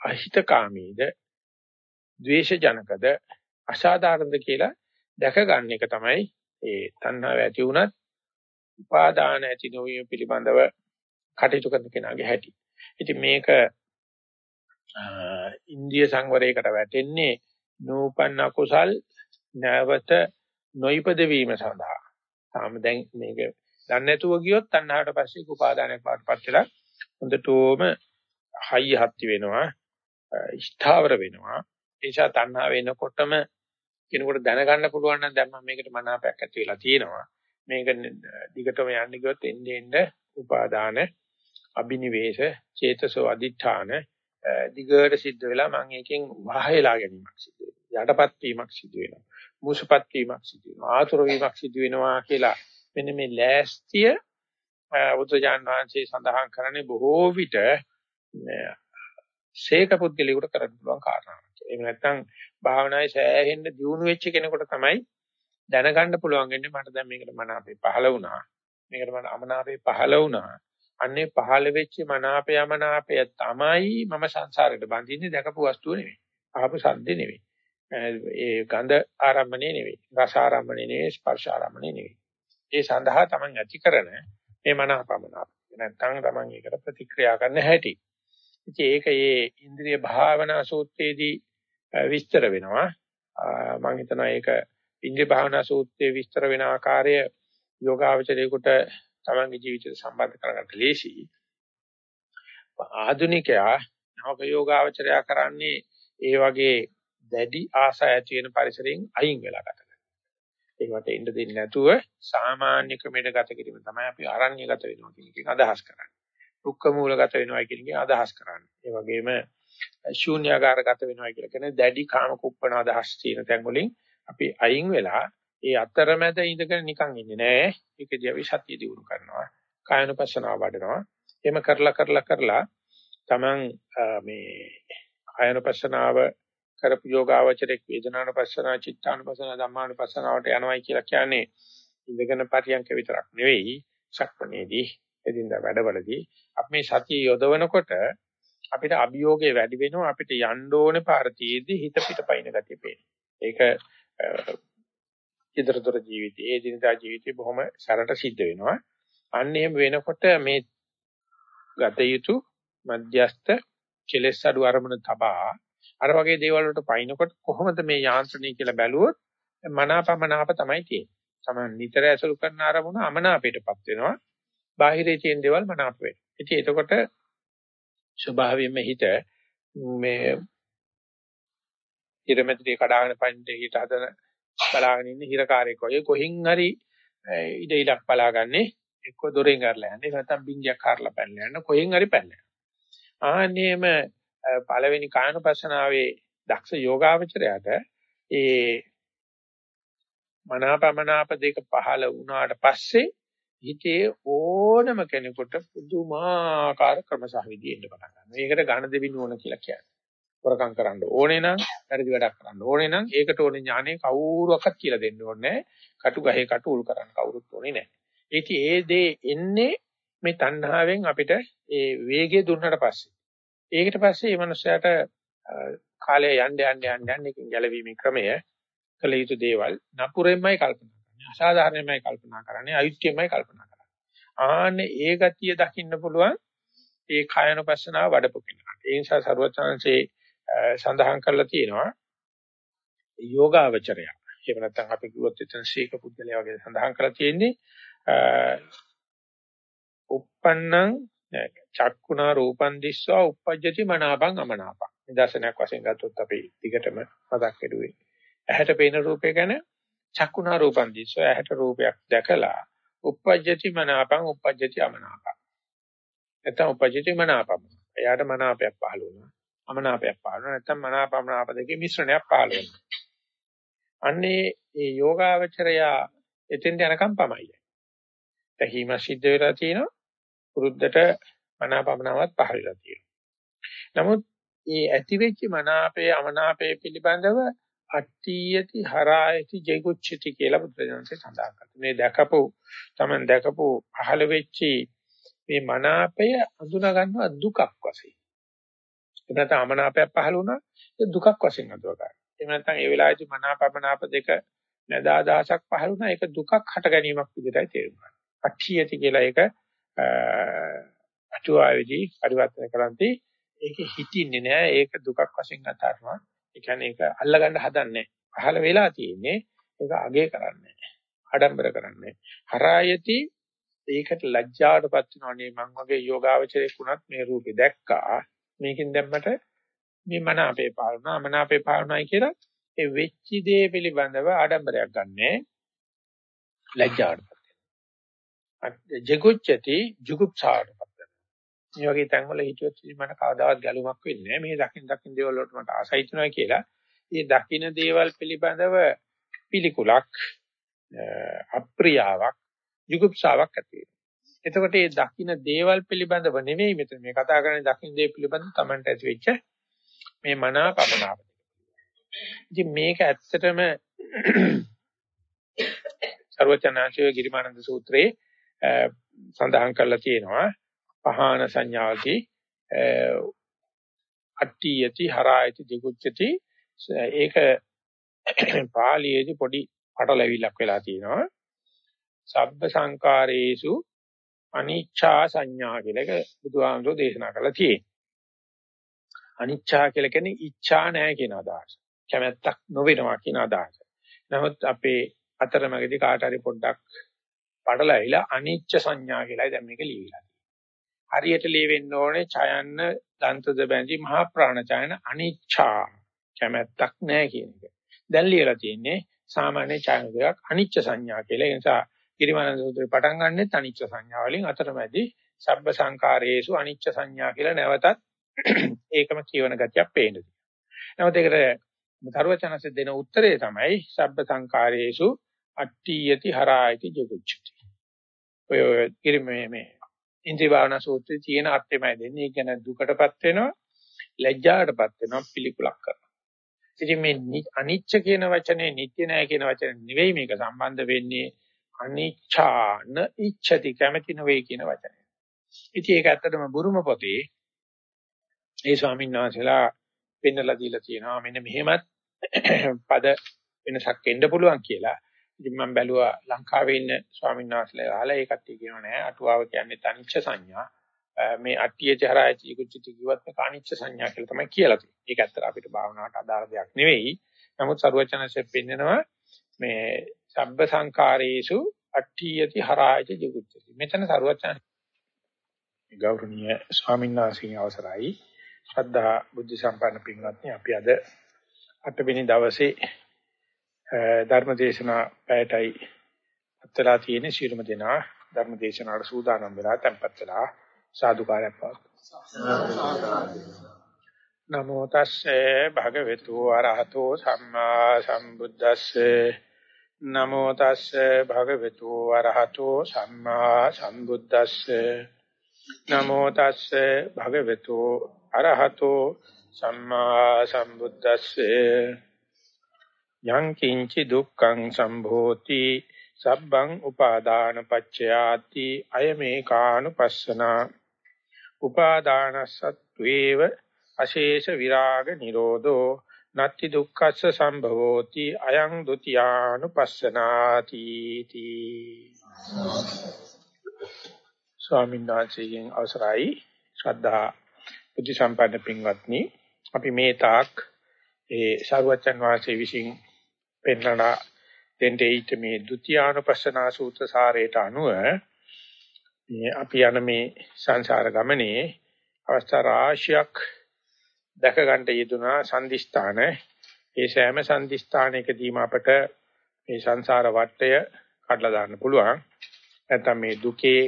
අහිතකාමීද ද්වේෂ ජනකද අසාධාරණද කියලා දැක ගන්න එක තමයි ඒ තණ්හාව ඇති වුණත් උපාදාන ඇති නොවීම පිළිබඳව කටයුතු කරන කෙනාගේ හැටි. ඉතින් මේක ඉන්ද්‍රිය සංවරයකට වැටෙන්නේ නූපන්න කුසල් නැවත නොයිපද වීම සඳහා. තාම දැන් මේක දන්නේ නැතුව ගියොත් තණ්හාවට පස්සේ උපාදානයක් පාටපත් වෙලා හොඳටම හයිය හත්ති වෙනවා, ස්ථාවර වෙනවා. ඒ නිසා තණ්හා වෙනකොටම කෙනෙකුට දැනගන්න පුළුවන් නම් දැන් මම මේකට මනාපයක් ඇති වෙලා තියෙනවා. මේක දිගටම යන්න ගියොත් එන්නේ එන්නේ උපාදාන අබිනිවේෂ චේතසෝ අදිඨාන දිගට සිද්ධ වෙලා මම එකෙන් වහයලා ගැනීමක් සිද්ධ වෙනවා. යටපත් වීමක් සිද්ධ වෙනවා. මුසුපත් වීමක් සිදු වෙනවා ආතුර වීමක් සිදු වෙනවා කියලා මෙන්න මේ ලෑස්තිය බුදුජාන් වහන්සේ සඳහන් කරන්නේ බොහෝ විට ශේක පුද්ගලයාට කරන්න පුළුවන් කාරණාවක්. එහෙම නැත්නම් භාවනාවේ සෑහෙන්න දියුණු වෙච්ච කෙනෙකුට තමයි දැනගන්න පුළුවන් වෙන්නේ මට දැන් මේකට මනාපේ පහළ වුණා. මේකට මට අමනාපේ පහළ වුණා. අන්නේ පහළ වෙච්ච මනාපය අමනාපය තමයි මම සංසාරයට බඳින්නේ දැකපු වස්තුව නෙවෙයි. අහපු සද්ද නෙවෙයි. ඒ ගඳ ආරම්භණේ නෙවෙයි රස ආරම්භණේ නෙවෙයි ස්පර්ශ ආරම්භණේ නෙවෙයි ඒ සඳහා තමන් ඇති කරන මේ මනහපමනාප නැත්නම් තමන් ඒකට ප්‍රතික්‍රියා කරන්න හැටි ඉතින් ඒක මේ ඉන්ද්‍රිය භාවනා සූත්‍රයේදී විස්තර වෙනවා මම හිතනවා ඒක ඉන්ද්‍රිය භාවනා සූත්‍රයේ විස්තර වෙන ආකාරය යෝගාවචරයේකට තමන්ගේ ජීවිතයට සම්බන්ධ කරගන්න ලේසි ආධුනිකයා නවක යෝගාවචරයා කරන්නේ ඒ වගේ දැඩි ආසය ඇති වෙන පරිසරයෙන් අයින් වෙලා ගත කරනවා. ඒකට ඉන්න දෙන්නේ නැතුව සාමාන්‍ය ක්‍රමයට ගත කිරීම තමයි අපි අරණ්‍යගත වෙනවා කියන එකෙන් අදහස් කරන්නේ. දුක්ඛ මූලගත වෙනවා කියන එකෙන් අදහස් කරන්නේ. ඒ වගේම ශූන්‍යාකාරගත වෙනවා කියලා කියන්නේ දැඩි කාම කුප්පණ අදහස් තියෙන තැන් වලින් අපි අයින් වෙලා ඒ අතරමැද ඉඳගෙන නිකන් ඉන්නේ නෑ. ඒකදී අපි සතිය දිනු කරනවා. කායනුපස්සනාව වඩනවා. එහෙම කරලා කරලා කරලා තමන් මේ කායනුපස්සනාව කරපු යෝගාවචරයක් වේදනානුපස්සනා චිත්තානුපස්සනා ධම්මානුපස්සනාවට යනවායි කියලා කියන්නේ ඉඳගෙන පරියන්ක විතරක් නෙවෙයි ශක්මනේදී එදින්දා වැඩවලදී අපි මේ සතිය යොදවනකොට අපිට අභියෝගේ වැඩි වෙනවා අපිට යන්න ඕනේ පාරතියේදී හිත පිට පයින් ගතිය පේනවා ඒක ඊතරතර ජීවිතයේ එදිනදා ජීවිතේ බොහොම සරට සිද්ධ වෙනවා අන්න එහෙම වෙනකොට මේ ගත යුතු මධ්‍යස්ත කෙලෙස් අඩු අරමුණ තබා අර වගේ දේවල් වලට පයින්නකොට කොහොමද මේ යාන්ත්‍රණය කියලා බැලුවොත් මනාපමනාප තමයි තියෙන්නේ. තමයි නිතර ඇසුරු කරන අරමුණ අමනාපයටපත් වෙනවා. බාහිරේ තියෙන දේවල් මනාප වෙනවා. ඉතින් එතකොට ස්වභාවයෙන්ම හිත මේ ඉරමැදිරේ කඩාගෙන පයින්ට හිත හදන බලාගෙන ඉන්න හිරකාරයෙක් වගේ කොහින් හරි ඉඩ ඉඩක් බලාගන්නේ එක්ක දොරෙන් කරලා යන්නේ. නැත්නම් බින්ගයක් හරලා පැනලා යන කොහෙන් හරි පැනලා ආන්නේම පළවෙනි කායනුපස්සනාවේ දක්ෂ යෝගාවචරයට ඒ මනාපමනාප දෙක පහළ වුණාට පස්සේ හිතේ ඕනම කෙනෙකුට පුදුමාකාර ක්‍රමසහවිදි එන්න පටන් ගන්නවා. ඒකට ඝන දෙවිනු ඕන කියලා කියන්නේ. වරකම් කරන්න ඕනේ නම්, වැඩි වැඩක් කරන්න ඕනේ නම්, ඒකට ඕනේ ඥානෙ කවුරුවක්වත් කියලා දෙන්න ඕනේ නැහැ. කටු ගහේ කටු උල් කරන්න කවුරුත් ඕනේ නැහැ. ඒටි ඒ දේ එන්නේ මේ තණ්හාවෙන් අපිට ඒ වේගය දුන්නට පස්සේ. ඒකට පස්සේ මේ මනුස්සයාට කාලය යන්න යන්න යන්න යන්න එකෙන් ගැලවීමේ ක්‍රමය කළ යුතු දේවල් නපුරෙන්මයි කල්පනා කරන්නේ. අසාධාරණයෙන්මයි කල්පනා කරන්නේ. අයුක්තියෙන්මයි කල්පනා කරන්නේ. ආන්නේ ඒ ගතිය දකින්න පුළුවන් ඒ කායනුපස්සනාව වඩපු කෙනාට. ඒ නිසා සරුවචාන්සේ සඳහන් කරලා තියෙනවා යෝගාවචරය. එහෙම නැත්නම් අපි කිව්වොත් එතන ශීක පුද්ගලයා වගේ සඳහන් කරලා තියෙන්නේ uppannam චක්කුණා රූපං දිස්වා uppajjati මනාපං අමනාපං. නිදර්ශනයක් වශයෙන් ගත්තොත් අපි දිගටම මතක් කෙරුවේ. ඇහැට පේන රූපය ගැන චක්කුණා රූපං දිස්වා ඇහැට රූපයක් දැකලා uppajjati මනාපං uppajjati අමනාපං. නැත්නම් uppajjati මනාපං. එයාට මනාපයක් පහළ වුණා. අමනාපයක් පහළ වුණා. නැත්නම් මනාපමනාප දෙකේ මිශ්‍රණයක් පහළ වෙනවා. අන්නේ මේ යෝගාවචරය එතෙන්ට යනකම් පමයි. දැකීම සිද්ධ වෙලා තියෙනවා. පුරුද්දට මනාපමනාවක් පහළ වෙලා තියෙනවා. නමුත් මේ ඇති වෙච්ච මනාපයේ අමනාපයේ පිළිබඳව අට්ඨියති හරායති ජේගුච්ඡති කියලා බුදුරජාණන්සේ සඳහන් කරනවා. මේ දැකපු Taman දැකපු පහළ වෙච්චි මේ මනාපය අඳුනා ගන්නවා දුකක් වශයෙන්. එහෙම නැත්නම් අමනාපයක් පහළ වුණා ඒ දුකක් වශයෙන් අඳුර ගන්න. එහෙම නැත්නම් ඒ වෙලාවේදී මනාපමනාප දෙක නැද අදහසක් පහළ වුණා ඒක දුකක් හට ගැනීමක් විදිහටයි තේරුම් ගන්න. අට්ඨියති කියලා ඒක අටුවාවේදී පරිවර්තන කරන්ති ඒක හිතින්නේ නෑ ඒක දුකක් වශයෙන් අතාරනවා. ඒ කියන්නේ ඒක අල්ලගන්න හදන්නේ. පහළ වෙලා තියෙන්නේ ඒක අගේ කරන්නේ ආඩම්බර කරන්නේ. හරායති ඒකට ලැජ්ජාවටපත් වෙනවනේ මං වගේ යෝගාවචරයක් වුණත් මේ රූපේ දැක්කා. මේකෙන් දැම්මට මේ මන අපේ පාලනා මන අපේ පාලනයි කියලා ඒ වෙච්ච දේ පිළිබඳව ආඩම්බරයක් ගන්නෑ. ලැජ්ජාවටපත් වෙනවා. ජගුච්චති ජුගුප්සාවටපත් වෙනවා මේ වගේ තැන්වල හිතුවත් මට කවදාවත් ගැලුමක් වෙන්නේ නැහැ මේ දකින් දකින් දේවල් වලට මට ආසයි වෙනවා කියලා ඒ දකින්න දේවල් පිළිබඳව පිළිකුලක් අප්‍රියාවක් ජුගුප්සාවක් ඇති වෙනවා. එතකොට මේ දකින්න දේවල් පිළිබඳව නෙවෙයි මෙතන මේ කතා කරන්නේ දකින්න දේ පිළිබඳව Tamanට ඇති වෙච්ච මේ මනාපමනාප. ඉතින් මේක ඇත්තටම ਸਰවචනාචර්ය ගිරිමානන්ද සූත්‍රයේ සඳහන් කරලා තියෙනවා පහාන සංඥාවකි අට්ටි යති හරායති දිගුච්චති ඒක පාළියේදී පොඩි පටලැවිල්ලක් වෙලා තියෙනවා සබ්බ සංකාරේසු අනිච්ඡා සංඥා කියලා එක බුදුහාමුදුරෝ දේශනා කරලා තියෙනවා. අනිච්ඡා කියලා කියන්නේ ඉච්ඡා නැහැ කියන අදහස. කැමැත්තක් නොවෙනවා කියන අදහස. නමුත් අපේ අතරමැදි කාට හරි පොඩ්ඩක් පටලැවිලා අනිච්ච සංඥා කියලායි දැන් මේක ලියවිලා තියෙන්නේ. හරියට ලියවෙන්න ඕනේ ඡයන්න දන්තද බැඳි මහා ප්‍රාණ ඡයන අනිච්ඡා කැමැත්තක් නැහැ කියන එක. දැන් ලියලා තියෙන්නේ සාමාන්‍ය ඡයන දෙයක් අනිච්ච සංඥා කියලා. ඒ නිසා කිරිමානන්ද සූත්‍රේ පටන් ගන්නෙත් අනිච්ච සංඥා වලින් අතරමැදි සබ්බ සංකාරයේසු අනිච්ච සංඥා කියලා නැවතත් ඒකම කියවන ගතියක් පේනවා. නැවත ඒකට තරුවචනසේ දෙන උත්තරේ තමයි සබ්බ සංකාරයේසු අට්ඨියති හරායති ජගුච්ඡති. ඔය කිරිමේ මේ ඉන්ද්‍රිය භාවනා සූත්‍රයේ තියෙන අර්ථයමයි දෙන්නේ. ඒ කියන්නේ දුකටපත් වෙනවා, ලැජ්ජාටපත් වෙනවා, පිළිකුලක් කරනවා. ඉතින් මේ අනිච්ච කියන වචනේ නිට්ටය නෑ කියන වචනේ නෙවෙයි මේක සම්බන්ධ වෙන්නේ අනිච්ඡාන ඉච්ඡති කැමැති නොවේ කියන වචනය. ඉතින් ඒක ඇත්තටම බුරුම පොතේ ඒ ස්වාමීන් වහන්සේලා පෙන්නලා දීලා තියෙනවා මෙන්න මෙහෙමත් පද වෙනසක් එන්න පුළුවන් කියලා. ඉතින් මම බැලුවා ලංකාවේ ඉන්න ස්වාමීන් වහන්සේලා අහලා ඒකත් කියනවා නෑ අටුවාව කියන්නේ තනිච්ච සංඥා. මේ අට්ටිය චරායති කුච්චති කිව්වත් මේක අනිච්ච සංඥා කියලා තමයි කියලා තියෙන්නේ. ඒක ඇත්තට අපිට භාවනාවට අදාළ දෙයක් නෙවෙයි. නමුත් සරුවචනසේ පෙන්නනවා මේ සබ්බ සංකාරේසු අට්ඨියති හරායති ජිගුච්ඡති. මෙතන සරුවචන ගෞරවනීය ස්වාමීන් වහන්සේගේ අවසරයි ශ්‍රද්ධා බුද්ධ සම්පන්න පින්වත්නි අපි අද අටවෙනි දවසේ ධර්ම දේශනා පැයටයි අත්ලා තියෙන ශිරුම දෙනා ධර්ම දේශනාවට සූදානම් වෙලා tempත් වෙලා සාදුකාරයක් පවතුන නමෝ තස්සේ භගවතු ආරහතෝ සම්මා සම්බුද්දස්සේ. නමෝ තස්සේ භගවතු ආරහතෝ සම්මා සම්බුද්දස්සේ. නමෝ තස්සේ භගවතු ආරහතෝ සම්මා සම්බුද්දස්සේ. යං කිංචි දුක්ඛං සම්භෝති සබ්බං උපාදාන පච්චයාති අයමේ කානුපස්සනා උපාදානසත්වේව අශේෂ විරාග නිරෝධෝ නත්ති දුක්ඛස්ස සම්භවෝති අයං ဒ ුතියානුපස්සනාති තී ස්වාමීන් වහන්සේගෙන් අවසරයි. ශ්‍රද්ධා බුද්ධ සම්පන්න පින්වත්නි අපි මේ තාක් ඒ ශාරුවචන් වහන්සේ විසින් පෙන්වන දෙන්ටේයිට මේ ဒ ුතියානුපස්සනා සූත්‍ර සාරයට අනුව මේ අපි යන මේ සංසාර ගමනේ අවස්ථා රාශියක් දැක ගන්නට යෙදුනා සම්දිස්ථාන. ඒ සෑම සම්දිස්ථානයකදීම අපට මේ සංසාර වටය කඩලා දාන්න පුළුවන්. නැත්නම් මේ දුකේ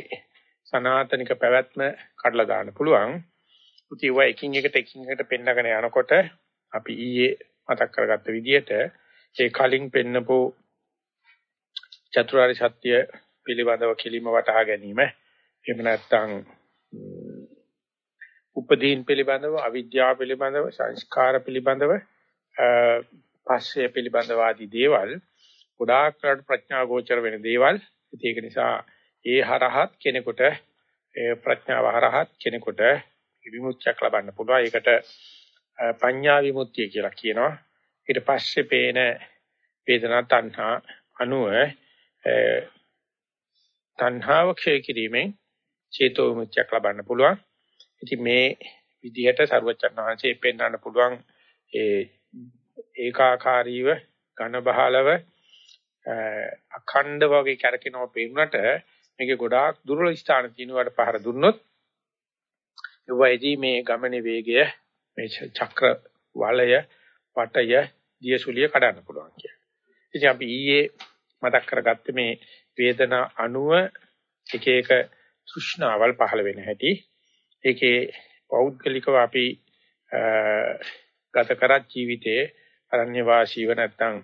සනාතනික පැවැත්ම කඩලා දාන්න පුළුවන්. උතිව එකින් එකට එකින් එකට පෙන්නගෙන යනකොට අපි ඊයේ මතක් කරගත්ත විදිහට ඒ කලින් පෙන්නපු චතුරාර්ය සත්‍ය පිළිබඳව කිලිම වටහා ගැනීම. එහෙම නැත්නම් උපදීන් පිළිබඳව අවිද්‍යාව පිළිබඳව සංස්කාර පිළිබඳව පස්සේ පිළිබඳව ආදී දේවල් ගොඩාක් කරට ප්‍රඥා ගෝචර වෙන දේවල්. ඒක නිසා ඒ හරහත් කෙනෙකුට ඒ ප්‍රඥාව හරහත් කෙනෙකුට විමුක්තියක් ලබන්න පුළුවන්. ඒකට පඤ්ඤා විමුක්තිය කියලා කියනවා. ඊට පස්සේ පේන වේදනා තණ්හා අනුව තණ්හාව ක්ෂය කිරීමෙන් චේතෝ විමුක්තියක් ලබන්න පුළුවන්. ඉතින් මේ විදිහට සර්වචන් වහන්සේ පෙන්වන්න පුළුවන් ඒ ඒකාකාරීව ඝන බහලව අඛණ්ඩ වගේ කරකිනව පෙන්වන්නට මේකේ ගොඩාක් දුර්වල ස්ථාන තියෙනවාට පහර දුන්නොත් ඒවයිදී මේ ගමනේ වේගය මේ චක්‍ර වලය පටය දියසුලිය කඩන්න පුළුවන් කියලා. ඉතින් අපි ඊයේ මතක් කරගත්තේ මේ වේදනා අණුව එක එක තෘෂ්ණාවල් පහළ වෙන හැටි. ඒකේ පෞද්ගලිකව අපි ගත කරත් ජීවිතයේ අරණ්‍ය වාසීව නැත්තම්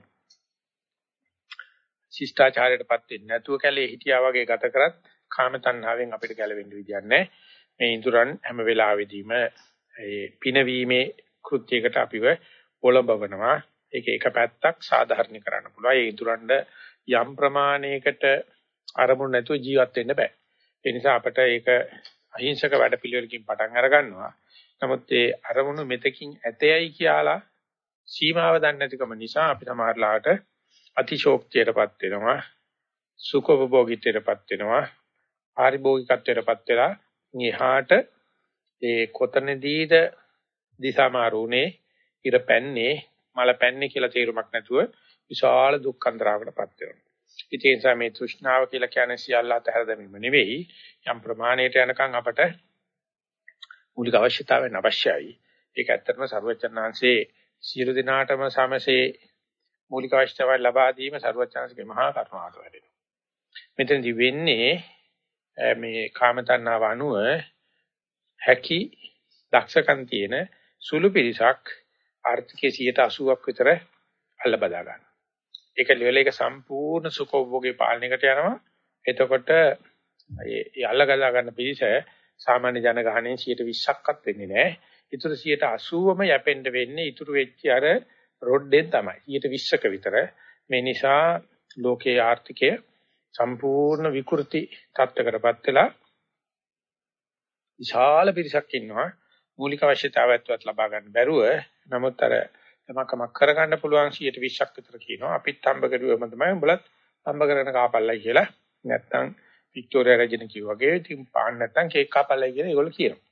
ශිෂ්ටාචාරයටපත් වෙන්නේ නැතුව කැලේ හිටියා වගේ ගත කරත් කාම තණ්හාවෙන් අපිට ගැලවෙන්න විදියක් නැහැ. මේ ඉඳුරන් හැම වෙලාවෙදීම ඒ පිනවීමේ කෘත්‍යයකට අපිව පොළඹවනවා. ඒක එක පැත්තක් සාධාරණ කරන්න පුළුවන්. ඒ ඉදurand යම් ප්‍රමාණයකට අරමුණු නැතුව ජීවත් වෙන්න බෑ. ඒ නිසා අපිට ඒක අහිංසක වැඩපිළිවෙලකින් පටන් අර ගන්නවා. නමුත් ඒ අරමුණු මෙතකින් ඇතේයි කියලා සීමාව දන්නේ නැතිකම නිසා අපි සමහරලාට අතිශෝක්තියටපත් වෙනවා. සුඛෝපභෝගීත්වයටපත් වෙනවා. පාරිභෝගිකත්වයටපත් වෙලා නිහාට ඒ කොතනදීද දිසාමාරුනේ ඉර පැන්නේ මල පැන්නේ කියලා තේරුමක් නැතුව විශාල දුක් අන්තරාවකටපත් වෙනවා. ඉතින් ඒ නිසා මේ තෘෂ්ණාව කියලා කියන්නේ සියල්ල අතහැර දැමීම නෙවෙයි. යම් ප්‍රමාණයට යනකම් අපට මූලික අවශ්‍යතාවයන් අවශ්‍යයි. ඒක ඇත්තටම සර්වචන්නාංශේ සියලු දිනාටම සමසේ මූලික අවශ්‍යතාවයන් ලබා දීම සර්වචන්නාංශගේ මහා කරුණාවට වැඩෙනවා. මෙතනදි වෙන්නේ මේ කාම තණ්හාව අනුව හැකි දක්ෂකම් තියෙන සුළු පිරිසක් ආර්ථිකයේ 80ක් විතර අල්ල බදා ගන්න. ඒක ලෙවල් එක සම්පූර්ණ සුඛෝභෝගේ පාලනයකට යනවා. එතකොට මේ අල්ල ගදා ගන්න පිළිස සාමාන්‍ය ජනගහණයෙන් 120ක්වත් වෙන්නේ නැහැ. ඊටු 80ම යැපෙන්න වෙන්නේ ඊටු වෙච්ච අර රොඩ්ඩෙන් තමයි. 120ක විතර. මේ නිසා ලෝකයේ ආර්ථිකය සම්පූර්ණ විකෘති තත්ත්වකටපත් වෙලා විශාල පිරිසක් ඉන්නවා. මූලික අවශ්‍යතාවයත්වත් ලබා ගන්න බැරුව නමුත් අර තමකමක් කරගන්න පුළුවන් 120ක් විතර කියනවා. අපිත් හම්බ කරුවම තමයි උඹලත් හම්බ කරගෙන කාපල්ලයි කියලා. නැත්තම් වික්ටෝරියා රජින කිව්වා වගේ ඉතින් පාන්න නැත්තම් කේක් කාපල්ලයි කියලා ඒගොල්ලෝ කියනවා.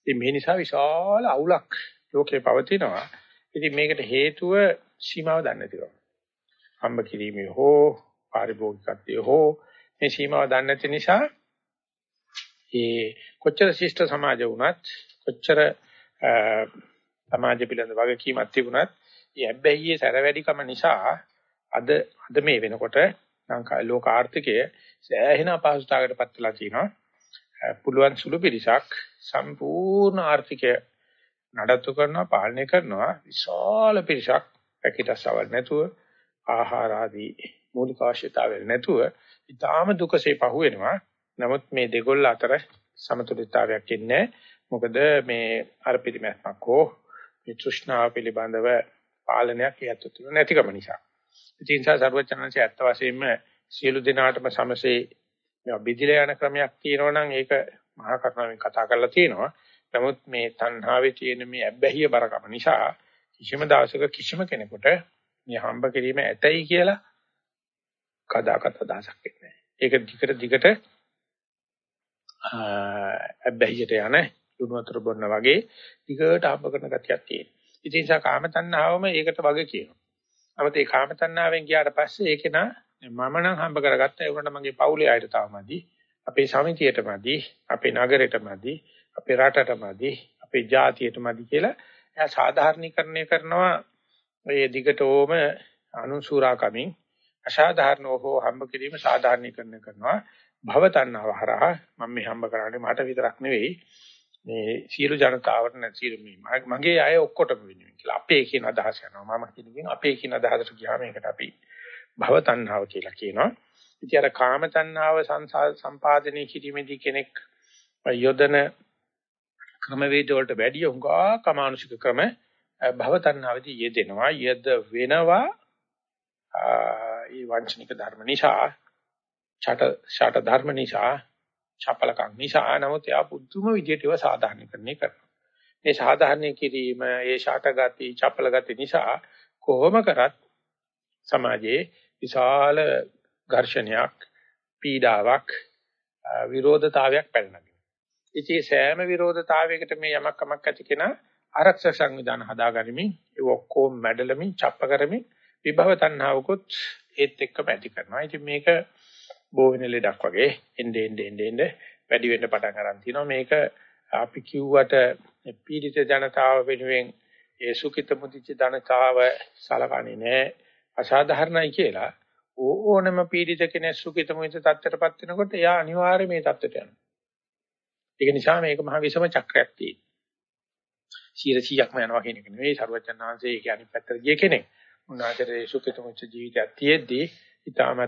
ඉතින් මේ නිසා විශාල අවුලක් ලෝකේ පවතිනවා. ඉතින් මේකට හේතුව සීමාව දන්නේ නැතිව. හම්බ කිරීමේ හෝ පාරිභෝගිකත්වයේ හෝ මේ සීමාව දන්නේ නැති නිසා ඒ කොච්චර ශිෂ්ට සමාජ වුණත් කොච්චර සමාජ පිළිබඳ වගකීමක් තිබුණත් මේ හැබැයි සැර වැඩිකම නිසා අද අද මේ වෙනකොට ලංකා ලෝක ආර්ථිකය සෑහෙන අපහසුතාවයකට පත් වෙලා තියෙනවා. පුළුවන් සුළු පිරිසක් සම්පූර්ණ ආර්ථිකය නඩත්තු කරනවා පාලනය කරනවා විශාල පිරිසක් පැකිටස්සවල් නැතුව ආහාර ආදී මූලික අවශ්‍යතාවල් නැතුව ඊටාම දුකසේ පහුවෙනවා. නමුත් මේ දෙගොල්ල අතර සමතුලිතතාවයක් ඉන්නේ මොකද මේ අර පිළිමයක් හෝ මේ තෘෂ්ණාව පිළිබඳව පාලනයක් යැත්තු තුන නැතිකම නිසා. ඉතින් සා සර්වචනංශය ඇත්ත වශයෙන්ම සියලු දෙනාටම සමසේ මේ බිදිලා යන ක්‍රමයක් තියෙනවා නම් ඒක මහා කරුණාවෙන් කතා කරලා තියෙනවා. නමුත් මේ තණ්හාවේ තියෙන මේ ඇබ්බැහිය බරකම නිසා කිසිම දවසක කිසිම කෙනෙකුට මේ හම්බ කිරීම ඇතයි කියලා කදාකත් අදහසක් නැහැ. ඒක දිගට දිගට ඇබ්බැහියට යන ලුණු වතුර බොන්න වගේ දිගට හම්බ කරන ගතියක් තියෙනවා. ඉතින් ඒ නිසා කාම තණ්හාවම ඒකට වගේ කියනවා. නමුත් ඒ කාම තණ්හාවෙන් ගියාට පස්සේ ඒක නා මම නම් හම්බ කරගත්තා ඒ වුණාට මගේ පවුලේ අයට තාමදි අපේ සමිතියටමදි අපේ නගරෙටමදි අපේ රටටමදි අපේ ජාතියටමදි කියලා එයා සාධාරණීකරණය කරනවා ඒ දිගටම අනුසූරාකමින් අසාධාරණව හෝ හම්බ කිරීම සාධාරණීකරණය කරනවා භව තණ්හාව හරහා මම මේ හම්බ කරන්නේ මට විතරක් නෙවෙයි. මේ සියලු ජනතාවට නැති මේ මගේ අය ඔක්කොටම වෙනුවෙන් කියලා. අපේ කියන අදහස යනවා. මම කියනකින් අපේ කියන අදහසට ගියාම ඒකට අපි භව තණ්හාව කියලා කියනවා. ඉතින් අර කාම තණ්හාව සම්පාදනය කිරීමේදී කෙනෙක් යොදන ක්‍රමවේද වලට වැඩිය උඟා කමානුෂික ක්‍රම භව තණ්හාවදී යෙදෙනවා. යද වෙනවා ඒ වංචනික ධර්ම නිසා. ඡට ඡට ධර්ම නිසා ඡපලකම් නිසා නමුත් එයා පුදුම විදියට ඒවා සාධාරණීකරණය කරනවා මේ සාධාරණී කිරීම ඒ ඡට ගති ඡපල ගති නිසා කොහොම කරත් සමාජයේ විශාල ඝර්ෂණයක් පීඩාවක් විරෝධතාවයක් පැනනගිනවා ඉතින් සෑම විරෝධතාවයකට මේ යමක් කමක් ඇති කෙනා ආරක්ෂක සංවිධාන හදාගනිමින් ඒ ඔක්කොම මැඩලමින් ڇප්ප කරමින් විභව තණ්හාවකුත් ඒත් එක්කම ඇති කරනවා. ඉතින් මේක බෝ වෙන ලෙඩක් වගේ එnde ende ende ende වැඩි වෙන්න පටන් ගන්න තියෙනවා. මේක අපි කිව්වට පීඩිත ජනතාව වෙනුවෙන් ඒ සුඛිත මුදිච්ච ජනතාව සලකන්නේ නැහැ අසාධාරණයි කියලා. ඕනම පීඩිත කෙනෙක් සුඛිත මුදිත තත්ත්වයටපත් වෙනකොට එයා අනිවාර්යයෙන් මේ තත්ත්වයට යනවා. ඒක නිසා මේක මහ විසම චක්‍රයක් තියෙනවා. 100%ක්ම යනවා කියන එක නෙවෙයි සරුවචන් වහන්සේ ඒක අනිත් පැත්තට ගිය කෙනෙක්. උන්වහන්සේ සුඛිතමුච්ච ජීවිතයක් තියෙද්දී ඊටාත්ම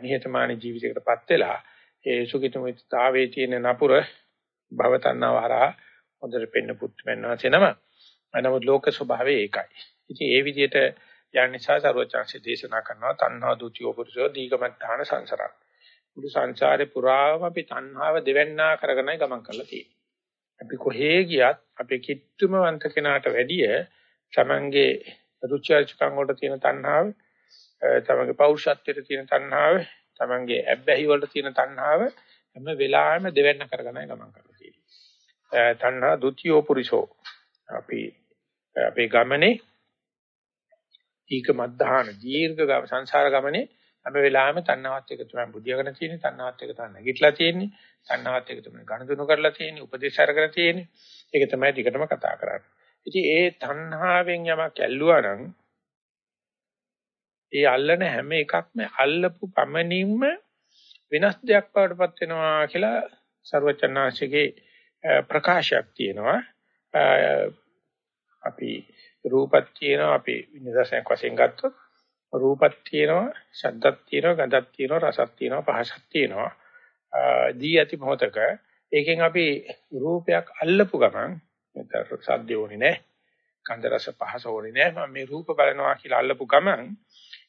නිහතමානී ජීවිතයකටපත් වෙලා ඒ සුඛිතමුච්චතාවයේ තියෙන නපුර භවතණ්ණව හරහා හොඳට පෙන්න පුත් වෙනවා නම. නමුත් ලෝක ස්වභාවය ඒකයි. ඉතින් ඒ විදිහට යන නිසා සරුවචන්සේ දේශනා කරනවා තණ්හා දුතියෝ පුරුෂෝ දීගමත්තාන සංසාරා. මුළු සංසාරේ පුරාම අපි තණ්හාව දෙවන්නා කරගෙනයි ගමන් කරලා තියෙන්නේ. අපි කොහේ ගියත් අපේ කිට්ටුම වන්ත කෙනාට වැඩිය තමන්ගේ රුචි අරුචිකම් වලට තියෙන තණ්හාව, තමන්ගේ පෞරුෂත්වයට තියෙන තණ්හාව, තමන්ගේ ඇබ්බැහි වලට තියෙන තණ්හාව හැම වෙලාවෙම දෙවන්න කරගෙනයි ගමන් කරලා තියෙන්නේ. තණ්හා ဒ ුතියෝ පුරිසෝ. අපි අපේ ගමනේ ඊක මද්ධාන දීර්ඝ සංසාර ගමනේ හැම වෙලාවෙම තණ්හාවත් එක තමයි බුද්ධියගෙන තියෙන්නේ තණ්හාවත් එක තමයි නැගිටලා තියෙන්නේ තණ්හාවත් එක තමයි ගණදුණු කරලා තියෙන්නේ උපදේශ අරගෙන තියෙන්නේ. ඒක තමයි ටිකටම කතා කරන්නේ. ඉතින් ඒ තණ්හාවෙන් යමක් ඇල්ලුවා නම් ඒ අල්ලන හැම එකක්ම අල්ලපු පමණින්ම වෙනස් දෙයක් බවටපත් වෙනවා කියලා ਸਰවචනාංශිකේ ප්‍රකාශයක් තියෙනවා අපි රූපත් තියෙනවා අපි නිදර්ශනයක් වශයෙන් ගත්තොත් රූපක් තියෙනවා, ශබ්දක් තියෙනවා, ගඳක් තියෙනවා, රසක් තියෙනවා, පහසක් තියෙනවා. දී ඇති මොහතක ඒකෙන් අපි රූපයක් අල්ලපු ගමන් මෙතන සද්ද ඕනේ නැහැ. ගන්ධ රස පහස ඕනේ නැහැ. මම මේ රූප බලනවා කියලා අල්ලපු ගමන්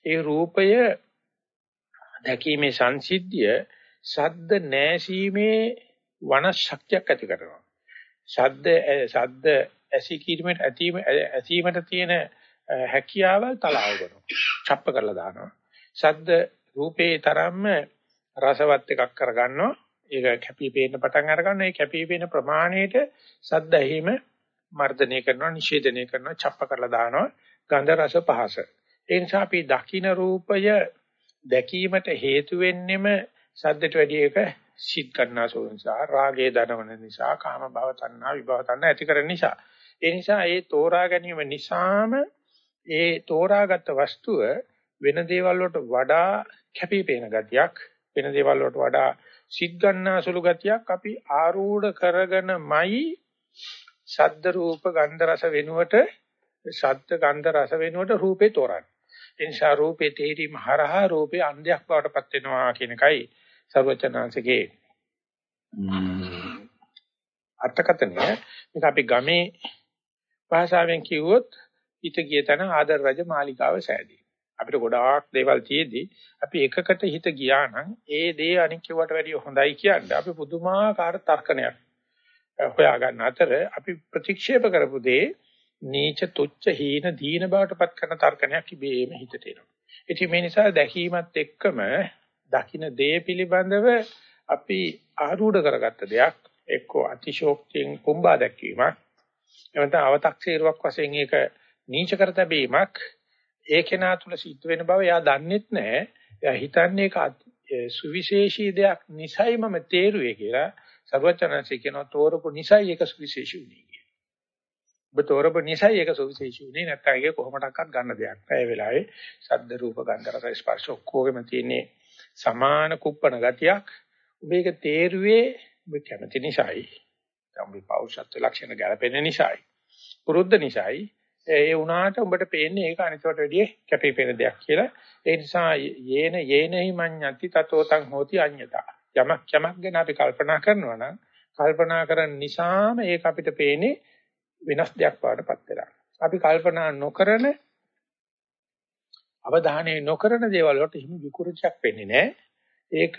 ඒ රූපය දැකීමේ සංසිද්ධිය සද්ද නැසීමේ වනශක්තියක් ඇති කරනවා. සද්ද සද්ද ඇසී කීමට ඇතීම ඇසීමට තියෙන හැකියාවල් තලාව කරනවා. ڇප්ප කරලා දානවා. ශබ්ද රූපේ තරම්ම රසවත් එකක් කරගන්නවා. ඒක කැපී පෙනෙන පටන් අරගන්න. ඒ කැපී පෙනෙන ප්‍රමාණයට ශබ්ද ඇහිම මර්ධනය කරනවා, නිෂේධනය කරනවා, ڇප්ප කරලා දානවා. ගන්ධ රස පහස. ඒ නිසා අපි දකින්න රූපය දැකීමට හේතු වෙන්නෙම සද්දට වැඩි එක සිත් ගන්නාසෝ නිසා රාගයේ දනවන නිසා කාම භව තණ්හා විභව තණ්හා ඇති කරන නිසා ඒ නිසා ඒ තෝරා ගැනීම නිසාම ඒ තෝරාගත් වස්තුව වෙන දේවල් වලට වඩා කැපිපේන ගතියක් වෙන දේවල් වලට වඩා සිත් ගන්නා සුළු ගතියක් අපි ආරූඪ කරගෙනමයි ශබ්ද රූප ගන්ධ රස වෙනුවට ශබ්ද ගන්ධ රස වෙනුවට රූපේ තෝරන්නේ. ඒ නිසා රූපේ තේරීම හරහා රූපේ අන්ධයක් බවට පත් වෙනවා කියන එකයි සර්වචනාංශගේ අර්ථකථනය. මේක අපි ගමේ භාෂාවෙන් කිව්වොත් හිත ගිය තැන ආදර රජ මාලිකාව සෑදී. අපිට ගොඩාක් දේවල් තියෙද්දි අපි එකකට හිත ගියා නම් ඒ දේ අනික් කෙවට වැඩිය හොඳයි කියන්නේ අපි පුදුමාකාර තර්කණයක් හොයා ගන්න අතර අපි ප්‍රතික්ෂේප කරපු දේ නීච තුච්ච හීන දීන බවට පත් කරන තර්කණයක් ඉබේම හිතට එනවා. ඉතින් මේ නිසා දැකීමත් එක්කම දකින්න දේ පිළිබඳව අපි ආරූඪ කරගත්ත දෙයක් එක්ක අතිශෝක්තියෙන් කුඹා දැක්වීමක් එවනත අව탁සීරුවක් වශයෙන් ඒක නීච කර තැබීමක් ඒ කෙනා තුල සිද්ධ වෙන බව එයා දන්නෙත් නැහැ. එයා හිතන්නේ ඒක සුවිශේෂී දෙයක් නිසයි මම තේරුවේ කියලා. සර්වචනන්සේ කියනවා තෝරපු නිසයි ඒක සුවිශේෂී වුණේ කියලා. ඔබ තෝරපු නිසයි ඒක සුවිශේෂී වුණේ නැත්නම් ඒක කොහොමඩක්වත් ගන්න දෙයක් නෑ. ඒ වෙලාවේ ශබ්ද රූප ගන්ධ රස ස්පර්ශ ඔක්කොගෙම තියෙන්නේ සමාන කුප්පණ ගතියක්. ඔබ ඒක තේරුවේ ඔබ කැමති නිසායි. ඔබ පෞෂත්ව ලක්ෂණ ගැලපෙන නිසායි. පුරුද්ද නිසායි ඒ වුණාට උඹට පේන්නේ ඒක අනිතට වැඩිය කැපිපෙන දෙයක් කියලා. ඒ නිසා යේන යේනහි මඤ්ඤති තතෝතං හෝති අඤ්ඤතා. යමක් යමක් ගැන අපි කල්පනා කරනවා නම් කල්පනා කරන නිසාම ඒක අපිට පේන්නේ වෙනස් දෙයක් වඩපත් වෙලා. අපි කල්පනා නොකරන අවධානය නොකරන දේවල් වලට හිමි විකෘතියක් වෙන්නේ නැහැ. ඒක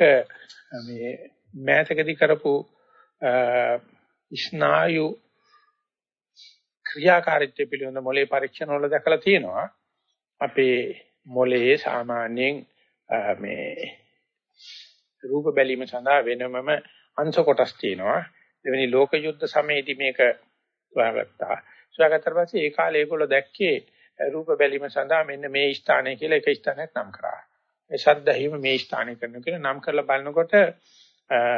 මේ මෑතකදී කරපු ස්නායු ක්‍රියාකාරීත්වය පිළිබඳ මොලේ පරීක්ෂණ වල දැකලා තියෙනවා. අපේ මොලේ සාමාන්‍යයෙන් මේ රූප බැලීම සඳහා වෙනමම අංශ කොටස් තියෙනවා. දෙවෙනි ලෝක යුද්ධ සමයේදී මේක සොයාගත්තා. සොයාගත්තට පස්සේ ඒ කාලේ ඒගොල්ලෝ දැක්කේ රූප බැලීම සඳහා මෙන්න මේ ස්ථානය කියලා එක ස්ථානයක් නම් කරා. ඒ ශබ්දහිම මේ ස්ථානය කරන කියලා නම් කරලා බලනකොට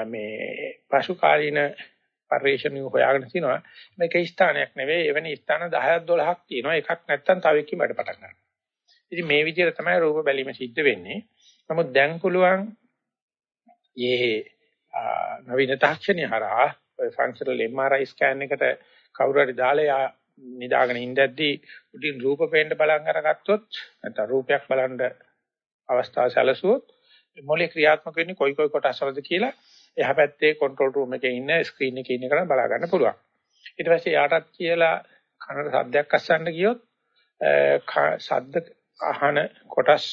මේ පසු කාලීන පරිශ්‍රණිය හොයාගෙන තිනවා මේක ස්ථානයක් නෙවෙයි එවැනි ස්ථාන 10ක් 12ක් තියෙනවා එකක් නැත්තම් තව එකකින් වැඩ පටන් ගන්නවා. ඉතින් මේ විදිහට තමයි රූප බැලීම සිද්ධ වෙන්නේ. නමුත් දැන් පුළුවන් මේ නවීන තාක්ෂණය හරහා ෆන්ක්ෂනල් MRI ස්කෑන් එකට කවුරු හරි දාලා නිදාගෙන ඉඳද්දී උඩින් රූප පේන්න බලන් අරගත්තොත් නැත්නම් රූපයක් බලන්න අවස්ථාව සැලසුවොත් මොලේ ක්‍රියාත්මක වෙන්නේ කොයි කොයි කොටස් වලද කියලා එහා පැත්තේ කන්ට්‍රෝල් රූම් එකේ ඉන්න ස්ක්‍රීන් එකේ ඉන්න කෙනා බලා ගන්න පුළුවන්. ඊට පස්සේ යාටත් කියලා කනට සද්දයක් අස්සන්න ගියොත් සද්ද අහන කොටස්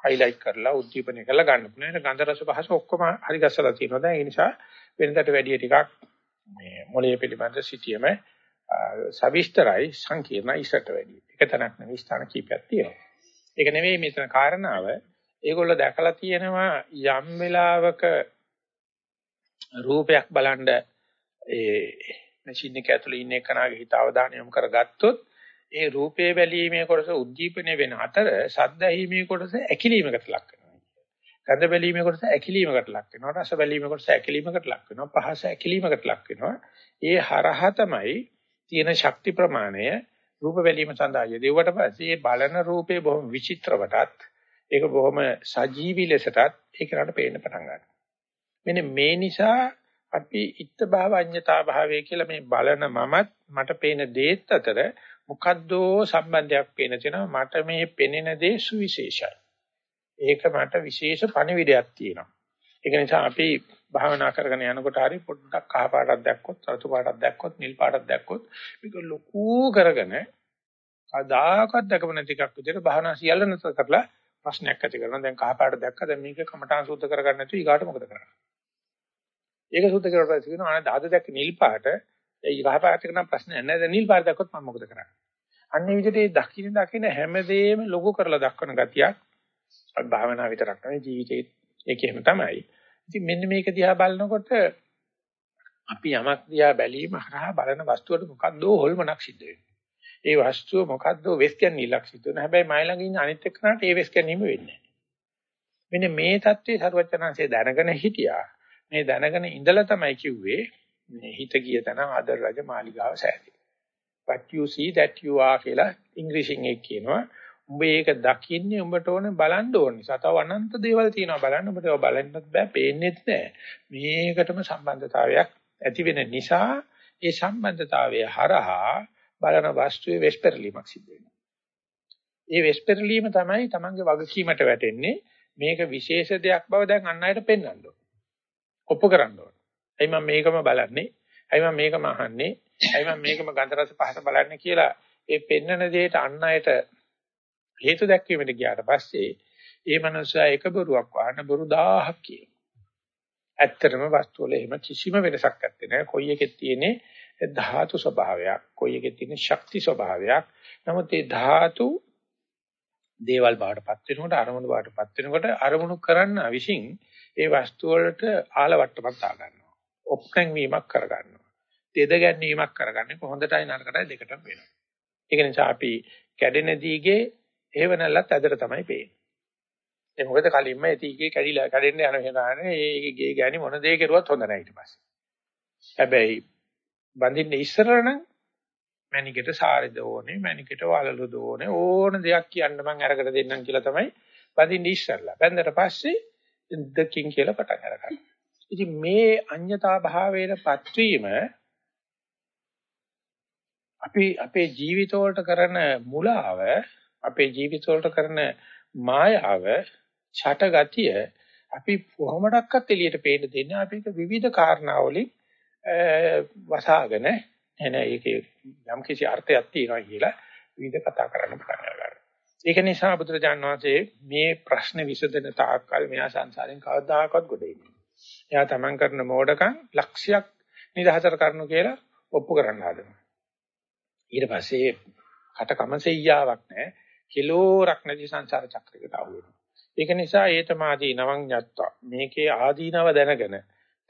හයිලයිට් කරලා උද්දීපනය කරලා ගන්න පුළුවන්. ඒක ගන්ධ රස පහස ඔක්කොම හරි ගස්සලා තියෙනවා. දැන් ඒ නිසා වෙනදට වැඩිය ටිකක් මේ මොළයේ පිළිබඳ සිටියම සවිස්තරයි සංකීර්ණ ඉසට වැඩිය. එක තැනක් නෙවෙයි ස්ථාන කීපයක් තියෙනවා. ඒක නෙවෙයි මෙතන කාරණාව. ඒගොල්ලෝ දැකලා තියෙනවා යම් වෙලාවක රූපයක් බලන්න ඒ මැෂින් එක ඇතුලේ ඉන්න එකනාගේ හිත අවධානය යොමු කරගත්තොත් ඒ රූපේ බැලීමේ කොටස උද්දීපනය වෙන අතර ශබ්ද ඇහිීමේ කොටස ඇකිලීමකට ලක් වෙනවා. ගන්ධ බැලීමේ කොටස ඇකිලීමකට ලක් වෙනවා. රස බැලීමේ කොටස ඇකිලීමකට ලක් වෙනවා. පහස ඇකිලීමකට ලක් වෙනවා. ඒ හරහා තමයි තියෙන ශක්ති ප්‍රමාණය රූප බැලීම සඳහා යෙදුවට පස්සේ බලන රූපේ බොහොම විචිත්‍රවටත් ඒක බොහොම සජීවී ලෙසටත් ඒකට පේන්න පටන් ගන්නවා. මෙන්න මේ නිසා අපි ඉත්ත භාව අඤ්ඤතා භාවය කියලා මේ බලන මමත් මට පේන දේත් අතර මොකද්දෝ සම්බන්ධයක් පේන තියෙනවා මට මේ පෙනෙන දේ සුවිශේෂයි. ඒක මට විශේෂ පණිවිඩයක් තියෙනවා. ඒක නිසා අපි භාවනා කරගෙන යනකොට හරි පොඩ්ඩක් කහ පාටක් දැක්කොත් රතු පාටක් දැක්කොත් නිල් පාටක් දැක්කොත් මේක ලොකු කරගෙන කදාකත් දැකම නැති එකක් විදිහට භාවනා සියල්ල නැතර කරලා ප්‍රශ්නයක් ඇති කරනවා. දැන් කහ පාට දැක්ක දැන් මේක කමඨාන් සුද්ධ කරගන්න නැතුව ඊගාට මොකද කරන්නේ? ඒක සුද්ධ කරලා පස්සේ කියනවා අනේ දාද දැක්ක නිල් පාට ඒ කහ පාට එක නම් ප්‍රශ්නයක් නැහැ. දැන් නිල් පාට දැක්කොත් මම මොකද කරන්නේ? අන්න ඒ විදිහට ඒ දකින්න දකින්න හැමදේම ලොකු කරලා දක්වන ගතියක් අපි භාවනා විතරක් නෙවෙයි ජීවිතේ ඒක එහෙම තමයි. ඉතින් මෙන්න මේක දිහා බලනකොට අපි යමක් දිහා බැලීම හරහා බලන වස්තුවට මොකද්ද හොල්මනක් සිද්ධ වෙන්නේ. ඒ වස්තුව මොකද්ද වෙස් කියන්නේ ඉලක්ක සිද්ධ වෙන. හැබැයි මයි ළඟ ඉන්න අනිත් එක්කනට ඒ වෙස් ගැනීම වෙන්නේ නැහැ. මේ தત્ත්වයේ ਸਰවචනanse දැනගෙන හිටියා. මේ දැනගෙන ඉඳලා තමයි කිව්වේ මේ හිත ගිය තන ආදර රජ මාලිගාව සෑදී. What you see that you are කියලා ඉංග්‍රීසියෙන් ඒක කියනවා. උඹ ඒක දකින්නේ උඹට ඕනේ බලන්න ඕනේ. නිසා තව අනන්ත දේවල් තියෙනවා බලන්න. උඹට ඒවා බලන්නත් බෑ, පේන්නෙත් නෑ. මේකටම සම්බන්ධතාවයක් ඇති වෙන නිසා ඒ සම්බන්ධතාවය හරහා බලන වස්තුවේ වෙස්පරලීමක් සිද්ධ වෙනවා. ඒ වෙස්පරලීම තමයි Tamange වගකීමට වැටෙන්නේ. මේක විශේෂ දෙයක් බව දැන් අන් අයට පෙන්වන්න ඕන. ඔප්පු කරන්න ඕන. එයි මම මේකම බලන්නේ. එයි මම මේකම අහන්නේ. එයි මම මේකම ගන්ධ රස පහස බලන්නේ කියලා ඒ පෙන්වන දෙයට අන් අයට හේතු දැක්වීමට ගියාට පස්සේ ඒ මනුස්සයා එක බොරුවක් වහන බොරු 1000ක් කියනවා. ඇත්තටම වස්තු වල එහෙම කිසිම වෙනසක් නැත්තේ නෑ. කොයි එකෙත් තියෙන්නේ ධාතු ස්වභාවයක්, කොයි එකෙත් තියෙන ශක්ති ස්වභාවයක්. නමුත් මේ ධාතු දේවල් බාටපත් වෙනකොට අරමුණු බාටපත් වෙනකොට අරමුණු කරන්න විශ්ින් ඒ වස්තු වලට ආලවට්ටමක් ආ ගන්නවා. ඔප්පෙන් වීමක් කර ගන්නවා. තෙද ගැනීමක් කරගන්නේ කොහොඳටයි නරකටයි දෙකටම වෙනවා. ඒක නිසා අපි කැඩෙන දීගේ එහෙව නැල්ලත් ඇදට තමයි පේන්නේ. ඒ මොකද කලින්ම ඒතිගේ කැඩිලා කැඩෙන්න යන වෙනානේ ඒ ගේ ගෑණි මොන දේ කෙරුවත් හොඳ නැහැ ඊට පස්සේ. හැබැයි බඳින්න ඉස්සර නම් මැනිකට සාරෙද ඕනේ මැනිකට වලලුද ඕනේ ඕන දෙයක් කියන්න මං අරකට දෙන්නම් කියලා තමයි බඳින්න ඉස්සරලා. බැඳලා පස්සේ දෙකින් කියලා පටන් අරගන්නවා. ඉතින් මේ අඤ්‍යතා භාවයටපත් වීම අපි අපේ ජීවිතවලට කරන මුලාව අපේ ජීවිතවලට කරන මායාව ඡටගතිය අපි කොහොමඩක්වත් එළියට පේන්න දෙන්නේ අපි ඒක විවිධ කාරණාවලින් වසාගෙන එන ඒකේ යම් කිසි අර්ථයක් තියෙනවා කියලා විවිධ කතා කරන්න පටන් ගන්නවා. ඒක නිසා බුදුරජාණන් වහන්සේ මේ ප්‍රශ්න විසඳන තාක්කල් මෙයා සංසාරෙන් කවදාකවත් ගොඩ එන්නේ. එයා තමන් කරන මෝඩකම් ලක්ෂයක් නිදහතර කරනු කියලා ඔප්පු කරන්න හදනවා. ඊට පස්සේ කට කමසෙයියාවක් නැහැ. කිලෝරක් නැති සංසාර චක්‍රයකට අහු වෙනවා. ඒක නිසා ඒතමාදී නවං යත්වා මේකේ ආදීනව දැනගෙන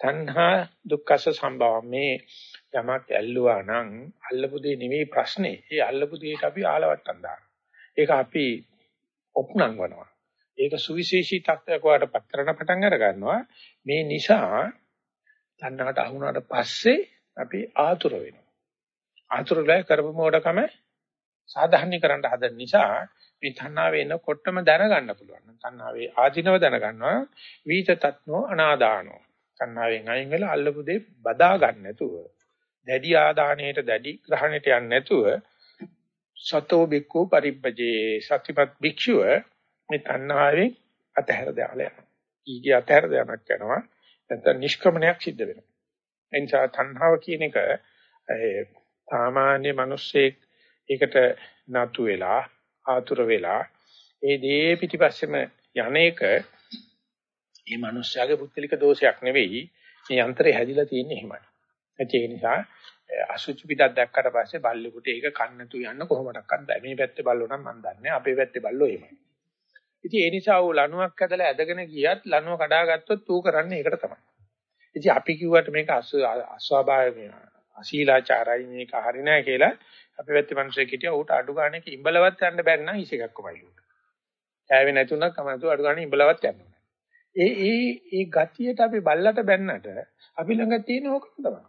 තණ්හා දුක්ඛස සම්භව මේ යමක් ඇල්ලුවා නම් අල්ලපු දේ නෙවෙයි ප්‍රශ්නේ. ඒ අල්ලපු දේට අපි ආලවට්ටම් දානවා. ඒක අපි ඔප්නංවනවා. ඒක සුවිශේෂී තත්ත්වයක් වඩපත් කරන පටන් අර ගන්නවා. මේ නිසා තණ්හාට අහුණාට පස්සේ අපි ආතුර වෙනවා. ආතුරලා කරපු මොඩකම සාධාරණීකරන්න හදන නිසා මේ තණ්හාවේ එනකොටම දැනගන්න පුළුවන්. තණ්හාවේ ආධිනව දැනගන්නවා වීත තත්නෝ අනාදානෝ. තණ්හාවෙන් අයින් වෙලා අල්ලපු දේ බදා ගන්න නැතුව දැඩි ආදානයට දැඩි ග්‍රහණයට යන්නේ නැතුව සතෝ බික්කෝ පරිබ්බජේ සත්‍යපත් භික්ෂුව මේ තණ්හාවෙන් අතහැර දාලා යනවා. ඊගේ අතහැර දානක් යනවා. නැත්නම් නිෂ්ක්‍රමණයක් සිද්ධ වෙනවා. ඒ නිසා තණ්හාව කියන එක සාමාන්‍ය මිනිස්සෙක් ඒකට නතු වෙලා ආතුර වෙලා ඒ දේ පිටිපස්සෙම යන්නේක මේ මිනිස්යාගේ පුත්‍ලික දෝෂයක් නෙවෙයි මේ යන්ත්‍රය හැදිලා තියෙන්නේ එහෙමයි. ඒ නිසා අසුචි පිටක් දැක්කට පස්සේ බල්ලෙකුට ඒක කන්නතු යන්න කොහොමඩක්වත් බෑ. මේ පැත්තේ බල්ලෝ නම් මන් දන්නේ අපේ පැත්තේ බල්ලෝ එහෙමයි. ඉතින් ඒ නිසා ඌ ලණුවක් ඇදලා ඇදගෙන ගියත් ලණුව කඩාගත්තොත් ඌ කරන්නේ ඒකට තමයි. ඉතින් අපි කිව්වට මේක අස්වාභාවික අශීලාචාරයි මේක හරි නෑ කියලා අපි පැත්තේ මිනිස්සු කිටියා ඌට අඩු ගානේ ඉඹලවත් යන්න බැරි නම් ඉස එකක් කොමයි ඌට. කෑවේ නැතුණක් කමතු අඩු ගානේ ඉඹලවත් යන්න ඕනේ. ඒ ඒ ඒ ගතියට අපි බල්ලට බැන්නට අපි ළඟ තියෙන ඕකම තමයි.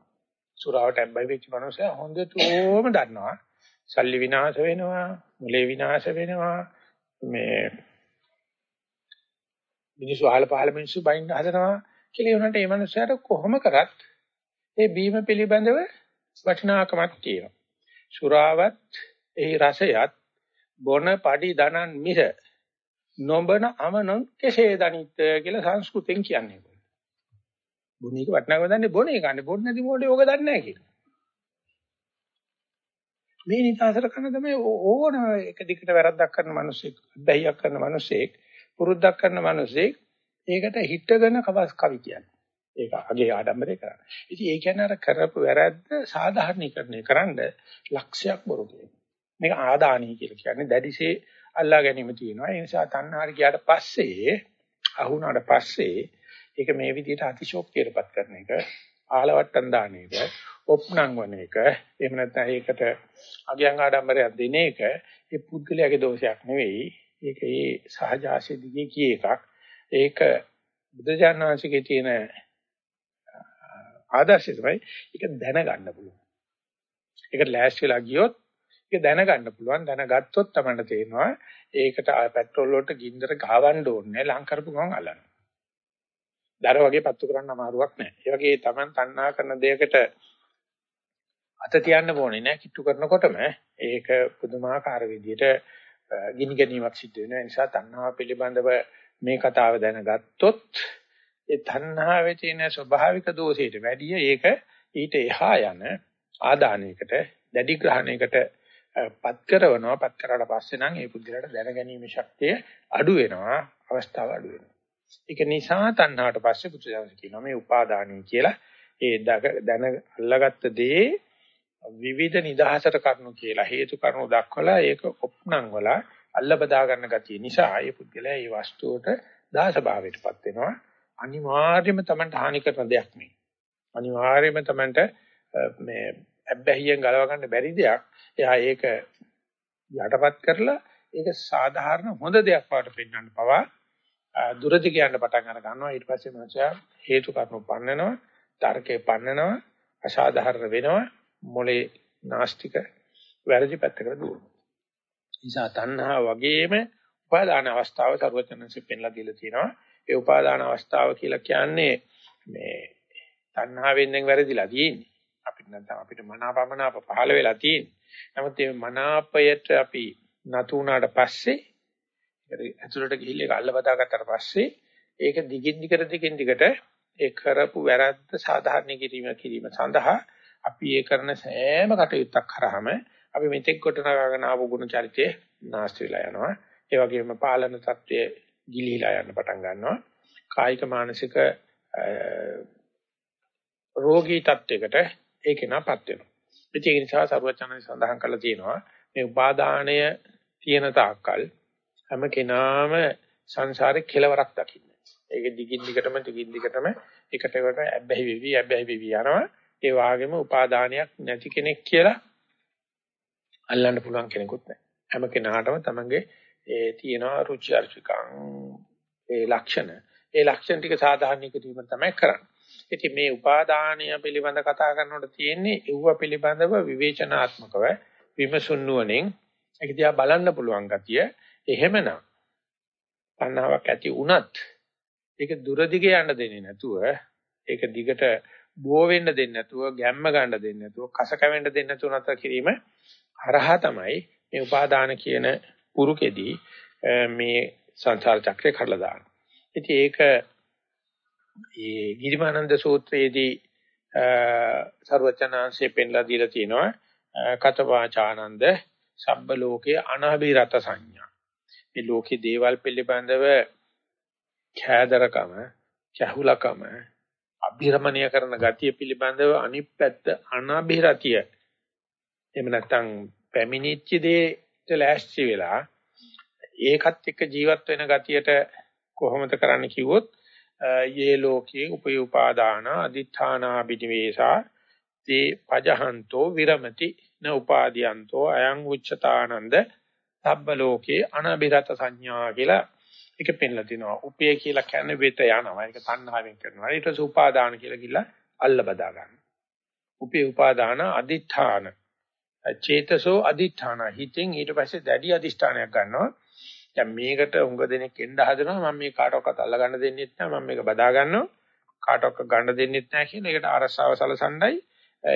සුරාවට ඇබ්බයි වෙච්ච මනුස්සයා හොඳටම දන්නවා. සල්ලි විනාශ වෙනවා, මුලේ විනාශ වෙනවා. මේ මිනිස්සු අහල පහල මිනිස්සු බයින් හදනවා කියලා උනට ඒ මනුස්සයාට කොහොම කරත් ඒ බීම පිළිබඳව වටිනාකමක් තියෙනවා. සුරාවත් එහි රසයත් බොන padi දනන් මිස නොබන අමනං කෙසේ දනිත් කියලා සංස්කෘතෙන් කියන්නේ. බොන එක වටනකම දන්නේ බොන එක ගන්න බොන්න නැති මොඩේ ඕක දන්නේ නැහැ කියලා. මේ නිතාසර කරන තමයි ඕන එක දිගට වැරද්දක් කරන මිනිස්සෙක්, බැහැයක් කරන මිනිස්සෙක්, පුරුද්දක් කරන මිනිස්සෙක් ඒකට හිටගෙන කවස් කවි කියන්නේ. ඒක අගේ ආඩම්බරේ කරන්නේ. ඉතින් ඒ කියන්නේ අර කරපු වැරද්ද සාධාරණීකරණය කරන්න ලක්ෂයක් බොරු මේක ආදානී කියලා කියන්නේ දැඩිසේ අල්ලා ගැනීම තියෙනවා. ඒ නිසා තණ්හාර ගියාට පස්සේ අහුණාට පස්සේ ඒක මේ විදිහට අතිශෝක්තියටපත් කරන එක ආලවට්ටම් දාන එක ඔප්නං වන එක එහෙම නැත්නම් ඒකට අගයන් ආඩම්බරයක් දෙන එක ඒ පුද්ගලයාගේ දෝෂයක් නෙවෙයි ඒක ඒ සහජාසී දිගේ කිය එකක් ඒක බුදුජානනාංශිකේ තියෙන ආදර්ශය තමයි ඒක දැනගන්න පුළුවන් ඒකට ලෑස්ති වෙලා ගියොත් ඒක දැනගන්න පුළුවන් දැනගත්තොත් තමයි තේරෙනවා ඒකට පෙට්‍රෝල් වලට ගින්දර ගහවන්න ඕනේ ලං කරපු ගමන් අල්ලන්න දර වගේ පත්තු කරන්න අමාරුවක් නැහැ. ඒ වගේ Taman තණ්හා කරන දෙයකට අත තියන්න ඕනේ නැහැ. කිට්ටු කරනකොටම ඒක පුදුමාකාර විදිහට ගිනි ගැනීමක් සිද්ධ වෙනවා. ඒ නිසා තණ්හාව පිළිබඳව මේ කතාව දැනගත්තොත් ඒ තණ්හාවේ තියෙන ස්වභාවික දෝෂයට වැඩිය ඒක ඊට එහා යන ආදානයකට දැඩි ග්‍රහණයකට පත් කරනවා. පත් කරාට පස්සේ නම් ඒ පුද්ගලයාට දැනගැනීමේ ශක්තිය අඩු වෙනවා. අවස්ථාව අඩු වෙනවා. ඒක නිසා තණ්හාවට පස්සේ බුදුසසුන කියනවා මේ උපාදානයි කියලා. ඒ දැන අල්ලගත්ත දේ විවිධ නිදහසට කරනු කියලා හේතු කරනු දක්වලා ඒක ඔප්නම් වල අල්ල බදා ගන්න ගතිය නිසා ඒ පුද්ගලයා මේ වස්තුවට දාස භාවයටපත් වෙනවා. අනිවාර්යයෙන්ම Tamanට හානි කරන දෙයක් මේ. අනිවාර්යයෙන්ම Tamanට මේ අබ්බැහියෙන් ගලව ගන්න බැරි දෙයක්. එයා ඒක යටපත් කරලා ඒක සාධාරණ හොඳ දෙයක් වාට පෙන්වන්න පවා දුරදි කියන්න පටන් අර ගන්නවා ඊට පස්සේ මනුස්සයා හේතු කාරණා පන්නනවා තර්කේ පන්නනවා අසාධාරණ වෙනවා මොලේ නාස්තික වැරදි පැත්තකට දුවනවා නිසා තණ්හා වගේම උපාදාන අවස්ථාව සර්වඥන්සේ පෙන්ලා දීලා තියෙනවා ඒ උපාදාන අවස්ථාව කියලා කියන්නේ මේ තණ්හාවෙන් දැන් වැරදිලා තියෙන්නේ අපිට නැත්නම් අපිට මනාපමනාප පහළ වෙලා තියෙන්නේ නමුත් මේ මනාපයට අපි නතු වුණාට පස්සේ ඇතුළට ගිහිල්ලා ඒක අල්ල බදා ගත්තට පස්සේ ඒක දිගින් දිගට දිගින් දිගට ඒ කරපු වැරද්ද සාධාරණ කිරීම කිරීම සඳහා අපි ඒ කරන සෑම කටයුත්තක් කරාම අපි මෙතෙක් කොටනගාගෙන ආපු ගුණ චරිතය නාස්ති වෙලා යනවා. ඒ වගේම පාලන තත්ත්වයේ ගිලිහිලා යන්න පටන් ගන්නවා. කායික මානසික රෝගී තත්යකට ඒක නපත් වෙනවා. ඒක නිසා සර්වචනන් සඳහන් කරලා තියෙනවා මේ උපාදානය තියෙන තාක්කල් හැම කෙනාම සංසාරේ කෙලවරක් දකින්න. ඒක දිගින් දිගටම දිගින් දිගටම එකට එකට ඇබ්බැහි වෙවි ඇබ්බැහි වෙවි යනවා. ඒ වාගේම උපාදානයක් නැති කෙනෙක් කියලා අල්ලන්න පුළුවන් කෙනෙකුත් නැහැ. හැම කෙනාටම තමන්ගේ ඒ තියෙනවා රුචි අරුචිකම් ඒ ලක්ෂණ. ඒ ලක්ෂණ ටික සාධාරණීකරීම තමයි කරන්නේ. ඉතින් මේ උපාදානය පිළිබඳ කතා කරනකොට තියෙන්නේ ඒව පිළිබඳව විවේචනාත්මකව විමසුන් නුවණින් ඒක දිහා බලන්න පුළුවන් ගතිය. එහෙමනම් තණ්හාවක් ඇති වුණත් ඒක දුර දිගේ යන්න දෙන්නේ නැතුව ඒක දිගට බෝ වෙන්න දෙන්නේ නැතුව ගැම්ම ගන්න දෙන්නේ නැතුව කස කැවෙන්න දෙන්නේ නැතුව නැතර කිරීම හරහා තමයි මේ උපාදාන කියන පුරුකෙදී මේ සංසාර චක්‍රය කඩලා දාන්නේ. ඉතින් ඒක මේ ගිරිමානන්ද සූත්‍රයේදී සර්වචනාංශයෙන් පෙන්ලා දීලා තියෙනවා කතවාචානන්ද සබ්බ ලෝකේ අනාභිරත සංඥා. මේ ලෝකේ දේවල් පිළිබඳව ඛෑදරකම, චහුලකම, අභිරමණය කරන ගතිය පිළිබඳව අනිත් පැත්ත අනාභිරතිය. එහෙම නැත්නම් පැමිණිච්ච දෙයට ලෑස්ති වෙලා ඒකත් එක්ක ජීවත් වෙන ගතියට කොහොමද කරන්න කිව්වොත් යේ ලෝකේ උපයෝපාදාන අදිඨානා බිනිවේසා තේ පජහන්තෝ විරමති න උපාදීයන්තෝ අයං උච්චතානන්ද සබ්බ ලෝකේ අනබිරත සංඥා කියලා ඒක පෙන්ලා තිනවා. උපේ කියලා කියන්නේ වෙත යනවා. ඒක තණ්හාවෙන් කරනවා. ඊට පස්සේ උපාදාන කියලා කිව්ලා අල්ල බදා ගන්න. උපේ උපාදාන අදිඨාන. චේතසෝ අදිඨාන. හිතෙන් ඊට පස්සේ දැඩි අදිෂ්ඨානයක් ගන්නවා. දැන් මේකට උඟ දෙනෙක් එන්න හදනවා. මම මේ කාටවත් අල්ල ගන්න දෙන්නෙත් නැහැ. මම මේක බදා ගන්නවා. කාටවත් ගන්න දෙන්නෙත් නැහැ කියන එකට අරසාව සලසණ්ඩයි.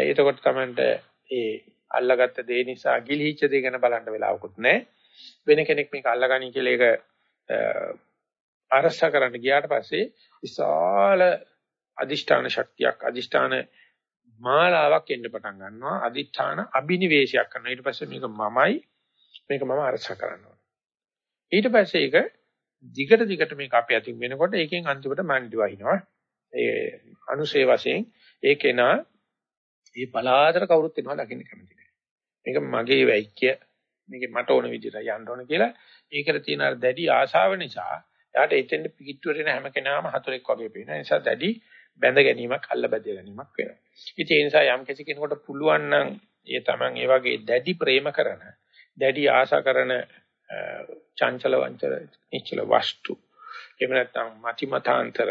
එතකොට තමයි ඒ අල්ලගත්ත දේ නිසා ගිලිහිච්ච දේ ගැන බලන්න වෙලාවකුත් නැහැ. වෙන කෙනෙක් මේක අල්ලගනි කියලා ඒක අරසා කරන්න ගියාට පස්සේ විශාල අදිෂ්ඨාන ශක්තියක් අදිෂ්ඨාන මාලාවක් එන්න පටන් ගන්නවා. අදිෂ්ඨාන අබිනිවේෂයක් කරනවා. ඊට පස්සේ මේක මමයි. මේක මම අරසා කරනවා ඊට පස්සේ ඒක දිගට දිගට මේක අපේ අතින් වෙනකොට ඒකෙන් අන්තිමට මන්ඩි වහිනවා. ඒ අනුසේ වශයෙන් ඒකේනා මේ පලාතර කවුරුත් වෙනවා දකින්න කැමති මේක මගේ වැයික්‍ය. මේක මට ඕන විදිහට යන්න ඕන කියලා ඒකට තියෙන අර දැඩි ආශාව නිසා එයාට එතෙන්ද පිටිටුවට එන හැම කෙනාම හතුරෙක් වගේ පේනවා. ඒ නිසා දැඩි බැඳ ගැනීමක් අල්ල බැඳ ගැනීමක් වෙනවා. ඉතින් ඒ නිසා යම් කිසි කෙනෙකුට පුළුවන් නම් ඒ Taman ඒ වගේ දැඩි ප්‍රේම කරන දැඩි ආශා කරන චංචල වංචල නිශ්චල වස්තු එහෙම නැත්නම් මති මතාන්තර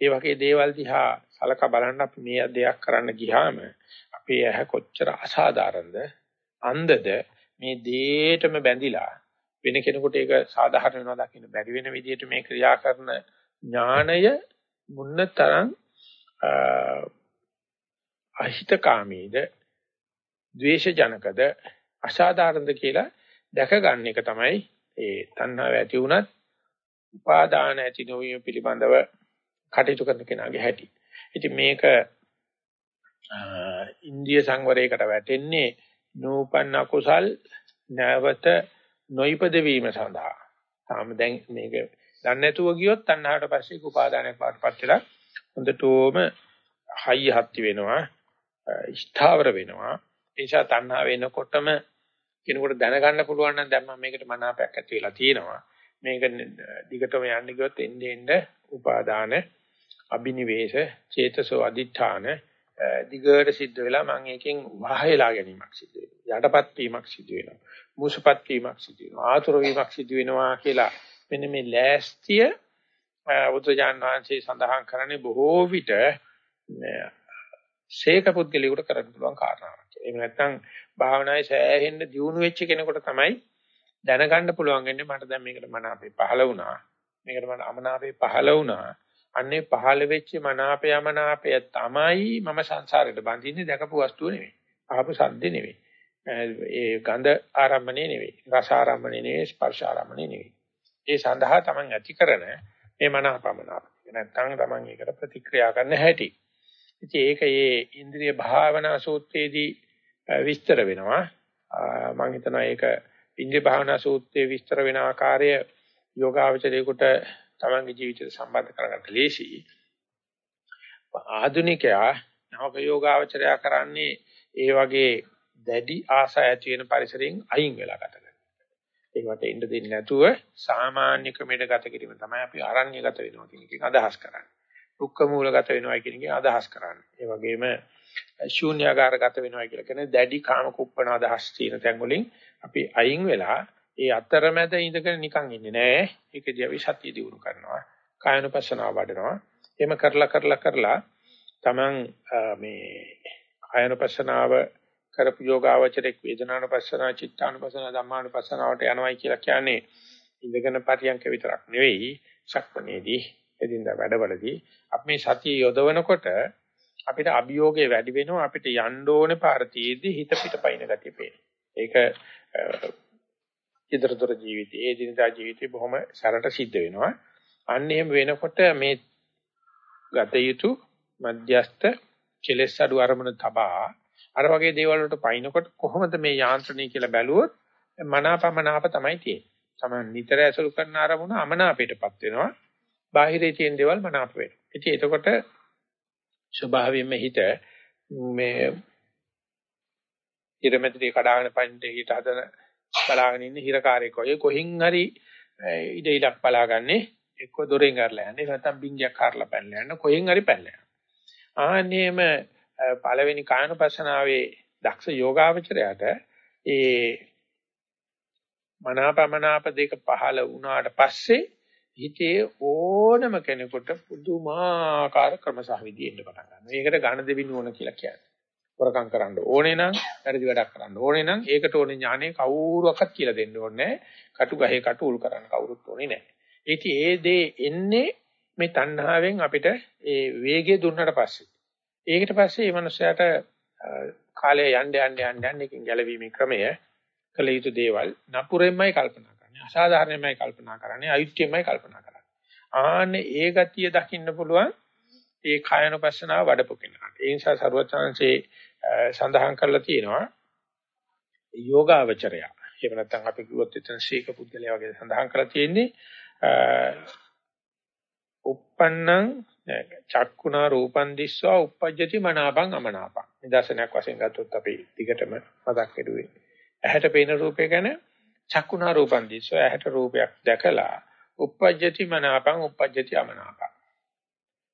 ඒ වගේ දේවල් දිහා සලකා බලන්න අපි මේ දෙයක් කරන්න ගියාම අපේ ඇහ කොච්චර අසාධාරණද අන්ධද මේ දේටම බැඳිලා වෙන කෙනෙකුට ඒක සාධාරණ වෙනවා දකින්න බැරි වෙන විදිහට මේ ක්‍රියා කරන ඥාණය මුන්නතරම් අහිතකාමීද ද්වේෂ ජනකද අසාධාරණද කියලා දැක ගන්න එක තමයි ඒ තණ්හාව ඇති වුණත් උපාදාන ඇති නොවීම පිළිබඳව කටයුතු කරන කෙනාගේ හැටි. ඉතින් මේක ඉන්දිය සංවරයකට වැටෙන්නේ නූපන්න අකුසල් නැවත නොයිපද වීම සඳහා. තාම දැන් මේක දන්නේ නැතුව ගියොත් තණ්හාවට පස්සේ උපාදානයක් පාටපත් වෙලා හොඳටම හයිය හත්ති වෙනවා, ස්ථාවර වෙනවා. ඒ නිසා තණ්හා වෙනකොටම කෙනෙකුට දැනගන්න පුළුවන් නම් දැන් මම මේකට මනාපයක් ඇති වෙලා තියෙනවා. මේක දිගටම යන්න ගියොත් එන්නේ එන්නේ උපාදාන අබිනිවේෂ චේතසෝ අදිඨාන දිගට සිද්ධ වෙලා මම එකෙන් වහයලා ගැනීමක් සිද්ධ වෙනවා. යටපත් වීමක් සිද්ධ වෙනවා. මුසපත් වීමක් සිද්ධ වෙනවා. ආතුර වීමක් සිද්ධ වෙනවා කියලා මෙන්න මේ ලෑස්තිය උද්දජාන වහන්සේ සඳහන් කරන්නේ බොහෝ විට ශේක පුද්ගලියෙකුට කරන්න පුළුවන් කාරණාවක්. එහෙම නැත්නම් භාවනාවේ සෑහෙන්න දියුණු වෙච්ච කෙනෙකුට තමයි දැනගන්න පුළුවන් වෙන්නේ මට දැන් මේකට මන අපේ පහළ වුණා. මේකට මට අමනාපේ පහළ වුණා. අන්නේ පහළ වෙච්ච මනාපය මනාපය තමයි මම සංසාරයට බඳින්නේ දැකපු වස්තුව නෙවෙයි. අහපු සද්ද නෙවෙයි. ඒ ගඳ ආරම්භනේ නෙවෙයි. රස ආරම්භනේ නෙවෙයි, ස්පර්ශ ආරම්භනේ නෙවෙයි. ඒ සඳහා Taman ඇති කරන මේ මනපමනාප. නැත්නම් Taman ඒකට ප්‍රතික්‍රියා කරන්න හැටි. ඉතින් ඒක මේ ඉන්ද්‍රිය භාවනා සූත්‍රයේදී විස්තර වෙනවා. මම හිතනවා ඒක ඉන්ද්‍රිය භාවනා සූත්‍රයේ විස්තර වෙන ආකාරය යෝගාවචරයේකට තමන්ගේ ජීවිතයට සම්බන්ධ කරගන්න ලේසියි. ආධුනිකයා නවක යෝගාවචරයා කරන්නේ ඒ වගේ දැඩි ආසය ඇති වෙන පරිසරයෙන් අයින් වෙලා ගත කරනවා. ඒකට එන්න දෙන්නේ නැතුව සාමාන්‍ය ක්‍රමයට ගත කිරීම තමයි අපි ආරණ්‍යගත වෙනවා කියන එකෙන් අදහස් කරන්නේ. දුක්ඛ මූලගත වෙනවා කියන එකෙන් අදහස් කරන්නේ. ඒ වගේම ශූන්‍යාකාරගත වෙනවා කියලා කියන්නේ දැඩි කාම කුප්පණ අදහස් තියෙන තැන් වලින් අපි අයින් වෙලා ඒ අතරමැද ඉඳගෙන නිකන් ඉන්නේ නෑ. ඒකදී අපි සතිය දිනු කරනවා. කායනුපස්සනාව වඩනවා. එහෙම කරලා කරලා කරලා Taman මේ කායනුපස්සනාව කරපු යෝගාවචරයක් වේදනානුපස්සනා, චිත්තානුපස්සනා, ධම්මානුපස්සනාවට යනවායි කියලා කියන්නේ ඉඳගෙන පරියන්ක විතරක් නෙවෙයි, ශක්මනේදී එදින්දා වැඩවලදී අපි මේ සතිය යොදවනකොට අපිට අභියෝගේ වැඩි වෙනවා අපිට යන්න ඕනේ පාර තියේදී හිත පිට පයින් ගතිය පේනවා. ඒක ඊතරතර ජීවිතයේ ඒ දිනදා ජීවිතේ බොහොම සරට සිද්ධ වෙනවා. අන්න එහෙම වෙනකොට මේ ගත යුතු මධ්‍යස්ත කෙලෙස් අඩු අරමුණ තබා අර වගේ දේවල් වලට පයින්නකොට කොහොමද මේ යාන්ත්‍රණය කියලා බැලුවොත් මනාපමනාප තමයි තියෙන්නේ. තමයි නිතර ඇසුරු කරන අරමුණ අමනාපයටපත් වෙනවා. බාහිරේ තියෙන දේවල් මනාප වෙනවා. ඉතින් එතකොට ස්වභාවයෙන්ම හිත මේ ඉරමැදිරි කඩාගෙන පයින්ට හිත හදන බලාගෙන ඉන්න හිරකාරයෙක් වගේ කොහින් හරි ඉඩ ඉඩක් බලාගන්නේ එක්ක දොරෙන් අරලා යන්නේ නැත්නම් බින්ගයක් හරලා පැනලා යන්න කොහෙන් හරි පැනලා යනවා ආන්නේම පළවෙනි කායනපසනාවේ දක්ෂ යෝගාවචරයට ඒ මනාපමනාප දෙක පහළ වුණාට පස්සේ හිතේ ඕනම කෙනෙකුට පුදුමාකාර ක්‍රමසහ විදි එන්න පටන් ගන්නවා. ඒකට ඝන දෙවිනු ඕන කියලා කියන්නේ. වරකම් කරන්න ඕනේ නම්, වැඩි වැඩක් කරන්න ඕනේ නම් ඒකට ඕනේ ඥානෙ කවුරුවක්වත් කියලා දෙන්න ඕනේ නැහැ. කටු ගහේ කටු උල් කරන්න කවුරුත් ඕනේ නැහැ. ඉතින් ඒ දේ එන්නේ මේ තණ්හාවෙන් අපිට ඒ වේගය දුන්නට පස්සේ. ඒකට පස්සේ මේ මනුස්සයාට කාලය යන්න යන්න යන්න යන්න එකකින් ගැලවීමේ ක්‍රමය කළ යුතු දේවල් නපුරෙන්මයි කල්පනා කරන්නේ. අසාධාරණයෙන්මයි කල්පනා කරන්නේ. අයුක්තියෙන්මයි කල්පනා කරන්නේ. ආන්නේ ඒ ගතිය දකින්න පුළුවන් ඒ කායනුපස්සනාව වඩපු කෙනාට. ඒ නිසා සරුවචාන්සේ සඳහන් කරලා තියෙනවා යෝගාවචරය. එහෙම නැත්නම් අපි කිව්වොත් එතන ශීක පුද්ගලයා වගේ සඳහන් කරලා තියෙන්නේ uppannam චක්කුණා රූපං දිස්වා uppajjati මනාපං අමනාපං. නිදර්ශනයක් වශයෙන් ගත්තොත් අපි දිගටම මතක් කෙරුවේ. ඇහැට පේන රූපය ගැන චක්කුණා රූපං දිස්වා ඇහැට රූපයක් දැකලා uppajjati මනාපං uppajjati අමනාපං.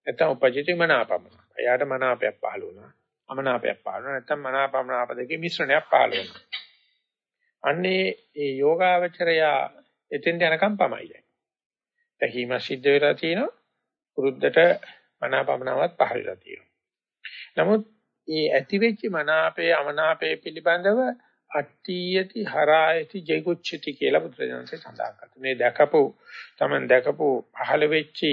නැත්නම් uppajjati මනාපං. එයාට මනාපයක් පහළ වුණා. අමනාපයක් පහළ වුණා. නැත්නම් මනාපමනාප දෙකේ මිශ්‍රණයක් පහළ වුණා. අන්නේ ඒ යෝගාවචරයා එතෙන්ට යනකම් පමයි දැන්. දැකීම සිද්ධ වෙලා තියෙනවා. වෘද්ධට මනාපමනාවක් පහළ වෙලා තියෙනවා. නමුත් මේ ඇතිවෙච්ච මනාපේ අමනාපේ පිළිබඳව අට්ඨියති හරායති ජයගුච්ඡති කියලා බුදුරජාණන්සේ සඳහන් කරා. මේ දැකපු Taman දැකපු පහළ වෙච්චි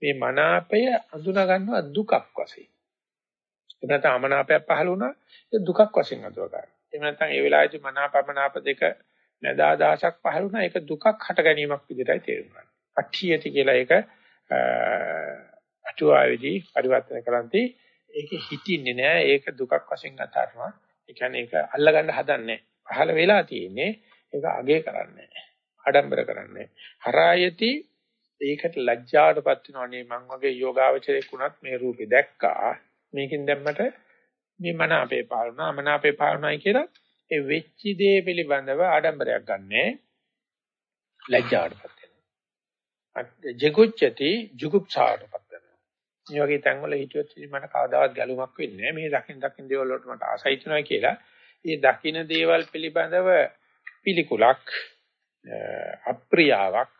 මේ මනාපය අඳුනා ගන්නවා දුකක් වශයෙන්. එහෙම නැත්නම් අමනාපයක් පහළ වුණා ඒ දුකක් වශයෙන් අඳුර ගන්නවා. එහෙම නැත්නම් ඒ වෙලාවේදී මනාපමනාප දෙක නැදාදාසක් පහළ වුණා ඒක දුකක් හට ගැනීමක් විදිහටයි තේරුම් ගන්න. අට්ඨියති කියලා ඒක අටුවාවේදී පරිවර්තන කරන්ති ඒක හිතින්නේ නෑ. ඒක දුකක් වශයෙන් ගන්නවා. ඒ කියන්නේ ඒක අල්ලගන්න හදන්නේ පහළ වෙලා තියෙන්නේ. ඒක අගේ කරන්නේ ආඩම්බර කරන්නේ. හරායති ඒකට ලැජ්ජාවටපත් වෙනවනේ මං වගේ යෝගාවචරයක් වුණත් මේ රූපේ දැක්කා. මේකෙන් දැම්මට මේ මන අපේ පාලනා මන අපේ පාලනයි කියලා ඒ වෙච්ච දේ පිළිබඳව ආඩම්බරයක් ගන්නෑ. ලැජ්ජාවටපත්. වෙනවා ජෙගුච්චති ජුගුප්සාවටපත් වෙනවා මේ වගේ තැන්වල හිටියොත් මට කවදාවත් ගැලුමක් වෙන්නේ නැහැ මේ දකින් දකින් දේවල් වලට මට ආසයි තුනයි කියලා ඒ දකින්න දේවල් පිළිබඳව පිළිකුලක් අප්‍රියාවක්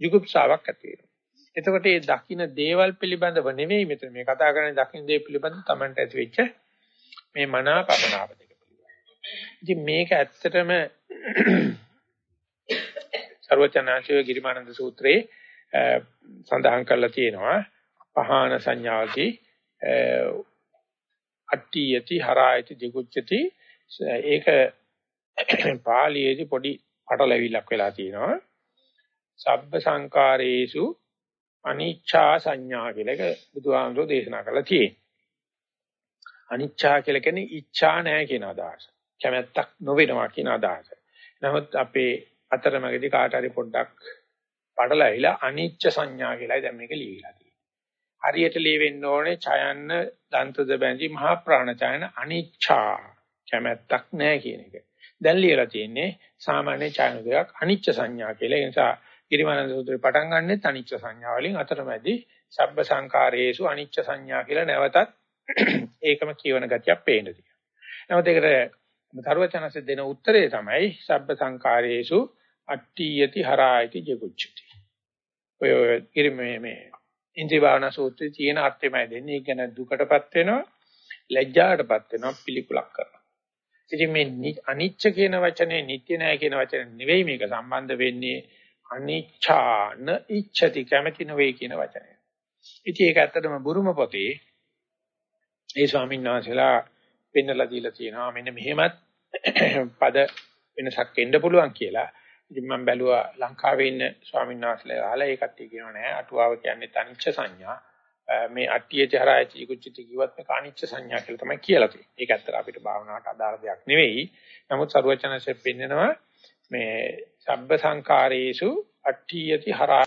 ජුගුප්සාවක් ඇති වෙනවා. එතකොට මේ දකින්න දේවල් පිළිබඳව නෙවෙයි මෙතන මේ කතා කරන්නේ දකින්න දේ පිළිබඳව Tamanට ඇති වෙච්ච මේ මනාපමනාප දෙක පිළිබඳව. ඉතින් මේක ඇත්තටම ਸਰවචනාචර්ය ගිරිමානන්ද සූත්‍රයේ සඳහන් කරලා තියෙනවා පහාන සංඥාති අට්ඨියති හරායති දිගුච්ඡති ඒක පාලියේදී පොඩි පටලැවිල්ලක් වෙලා තියෙනවා. සබ්බ සංකාරේසු අනිච්ඡා සංඥා කියලා එක බුදුහාමුදුරෝ දේශනා කරලා තියෙනවා. අනිච්ඡා කියලා කියන්නේ ඉච්ඡා නැහැ කියන අදහස. කැමැත්තක් නොවෙනවා කියන අදහස. නමුත් අපේ අතරමැදි කාට හරි පොඩ්ඩක් පටලැවිලා අනිච්ච සංඥා කියලායි දැන් මේක ලියවිලා තියෙන්නේ. හරියට ලියවෙන්න ඕනේ ඡයන්න දන්තද බැඳි මහා ප්‍රාණ ඡයන අනිච්ඡා කැමැත්තක් නැහැ කියන එක. දැන් ලියලා තියෙන්නේ සාමාන්‍ය ඡයන දෙයක් අනිච්ච සංඥා කියලා. ඒ නිසා කිරිමානන්ද සූත්‍රේ පටන් ගන්නෙත් අනිච්ච සංඥා වලින් අතරමැදි සබ්බ සංකාරයේසු අනිච්ච සංඥා කියලා නැවතත් ඒකම කියවන ගතියක් පේන්න තියෙනවා. නමුත් ඒකට තරුවචනසේ දෙන උත්තරේ තමයි සබ්බ සංකාරයේසු අට්ඨියති හරායති ජගුච්ඡති. ඔය කිරිමේ මේ ඉන්ද්‍රිය භාවනා සූත්‍රයේ තියෙන අර්ථයමයි දෙන්නේ. ඒක ගැන දුකටපත් වෙනවා, ලැජ්ජාටපත් වෙනවා, පිළිකුලක් කරනවා. ඉතින් මේ අනිච්ච කියන වචනේ නිට්ටය නැහැ කියන වචනේ නෙවෙයි මේක සම්බන්ධ වෙන්නේ අනිච්ඡාන ඉච්ඡති කැමැති නොවේ කියන වචනය. ඉතින් ඒක ඇත්තටම බුරුම පොතේ ඒ ස්වාමීන් වහන්සේලා පෙන්නලා දීලා තියෙනවා මෙන්න මෙහෙමත් පද වෙනසක් එන්න පුළුවන් කියලා. ඉතින් මම බැලුවා ලංකාවේ ඉන්න ස්වාමීන් වහන්සේලා අහලා ඒ කට්ටිය කියනවා නෑ අටුවාව කියන්නේ අනිච්ච සංඥා. මේ අට්ටියේච හරායච කුච්චිත කිව්වත් මේක අනිච්ච සංඥා කියලා තමයි කියලා තියෙන්නේ. ඒක ඇත්තට අපිට භාවනාවට අදාළ දෙයක් නෙවෙයි. නමුත් සරුවචනසේ පෙන්නනවා මේ සබ්බ සංකාරේසු අට්ඨියති හරා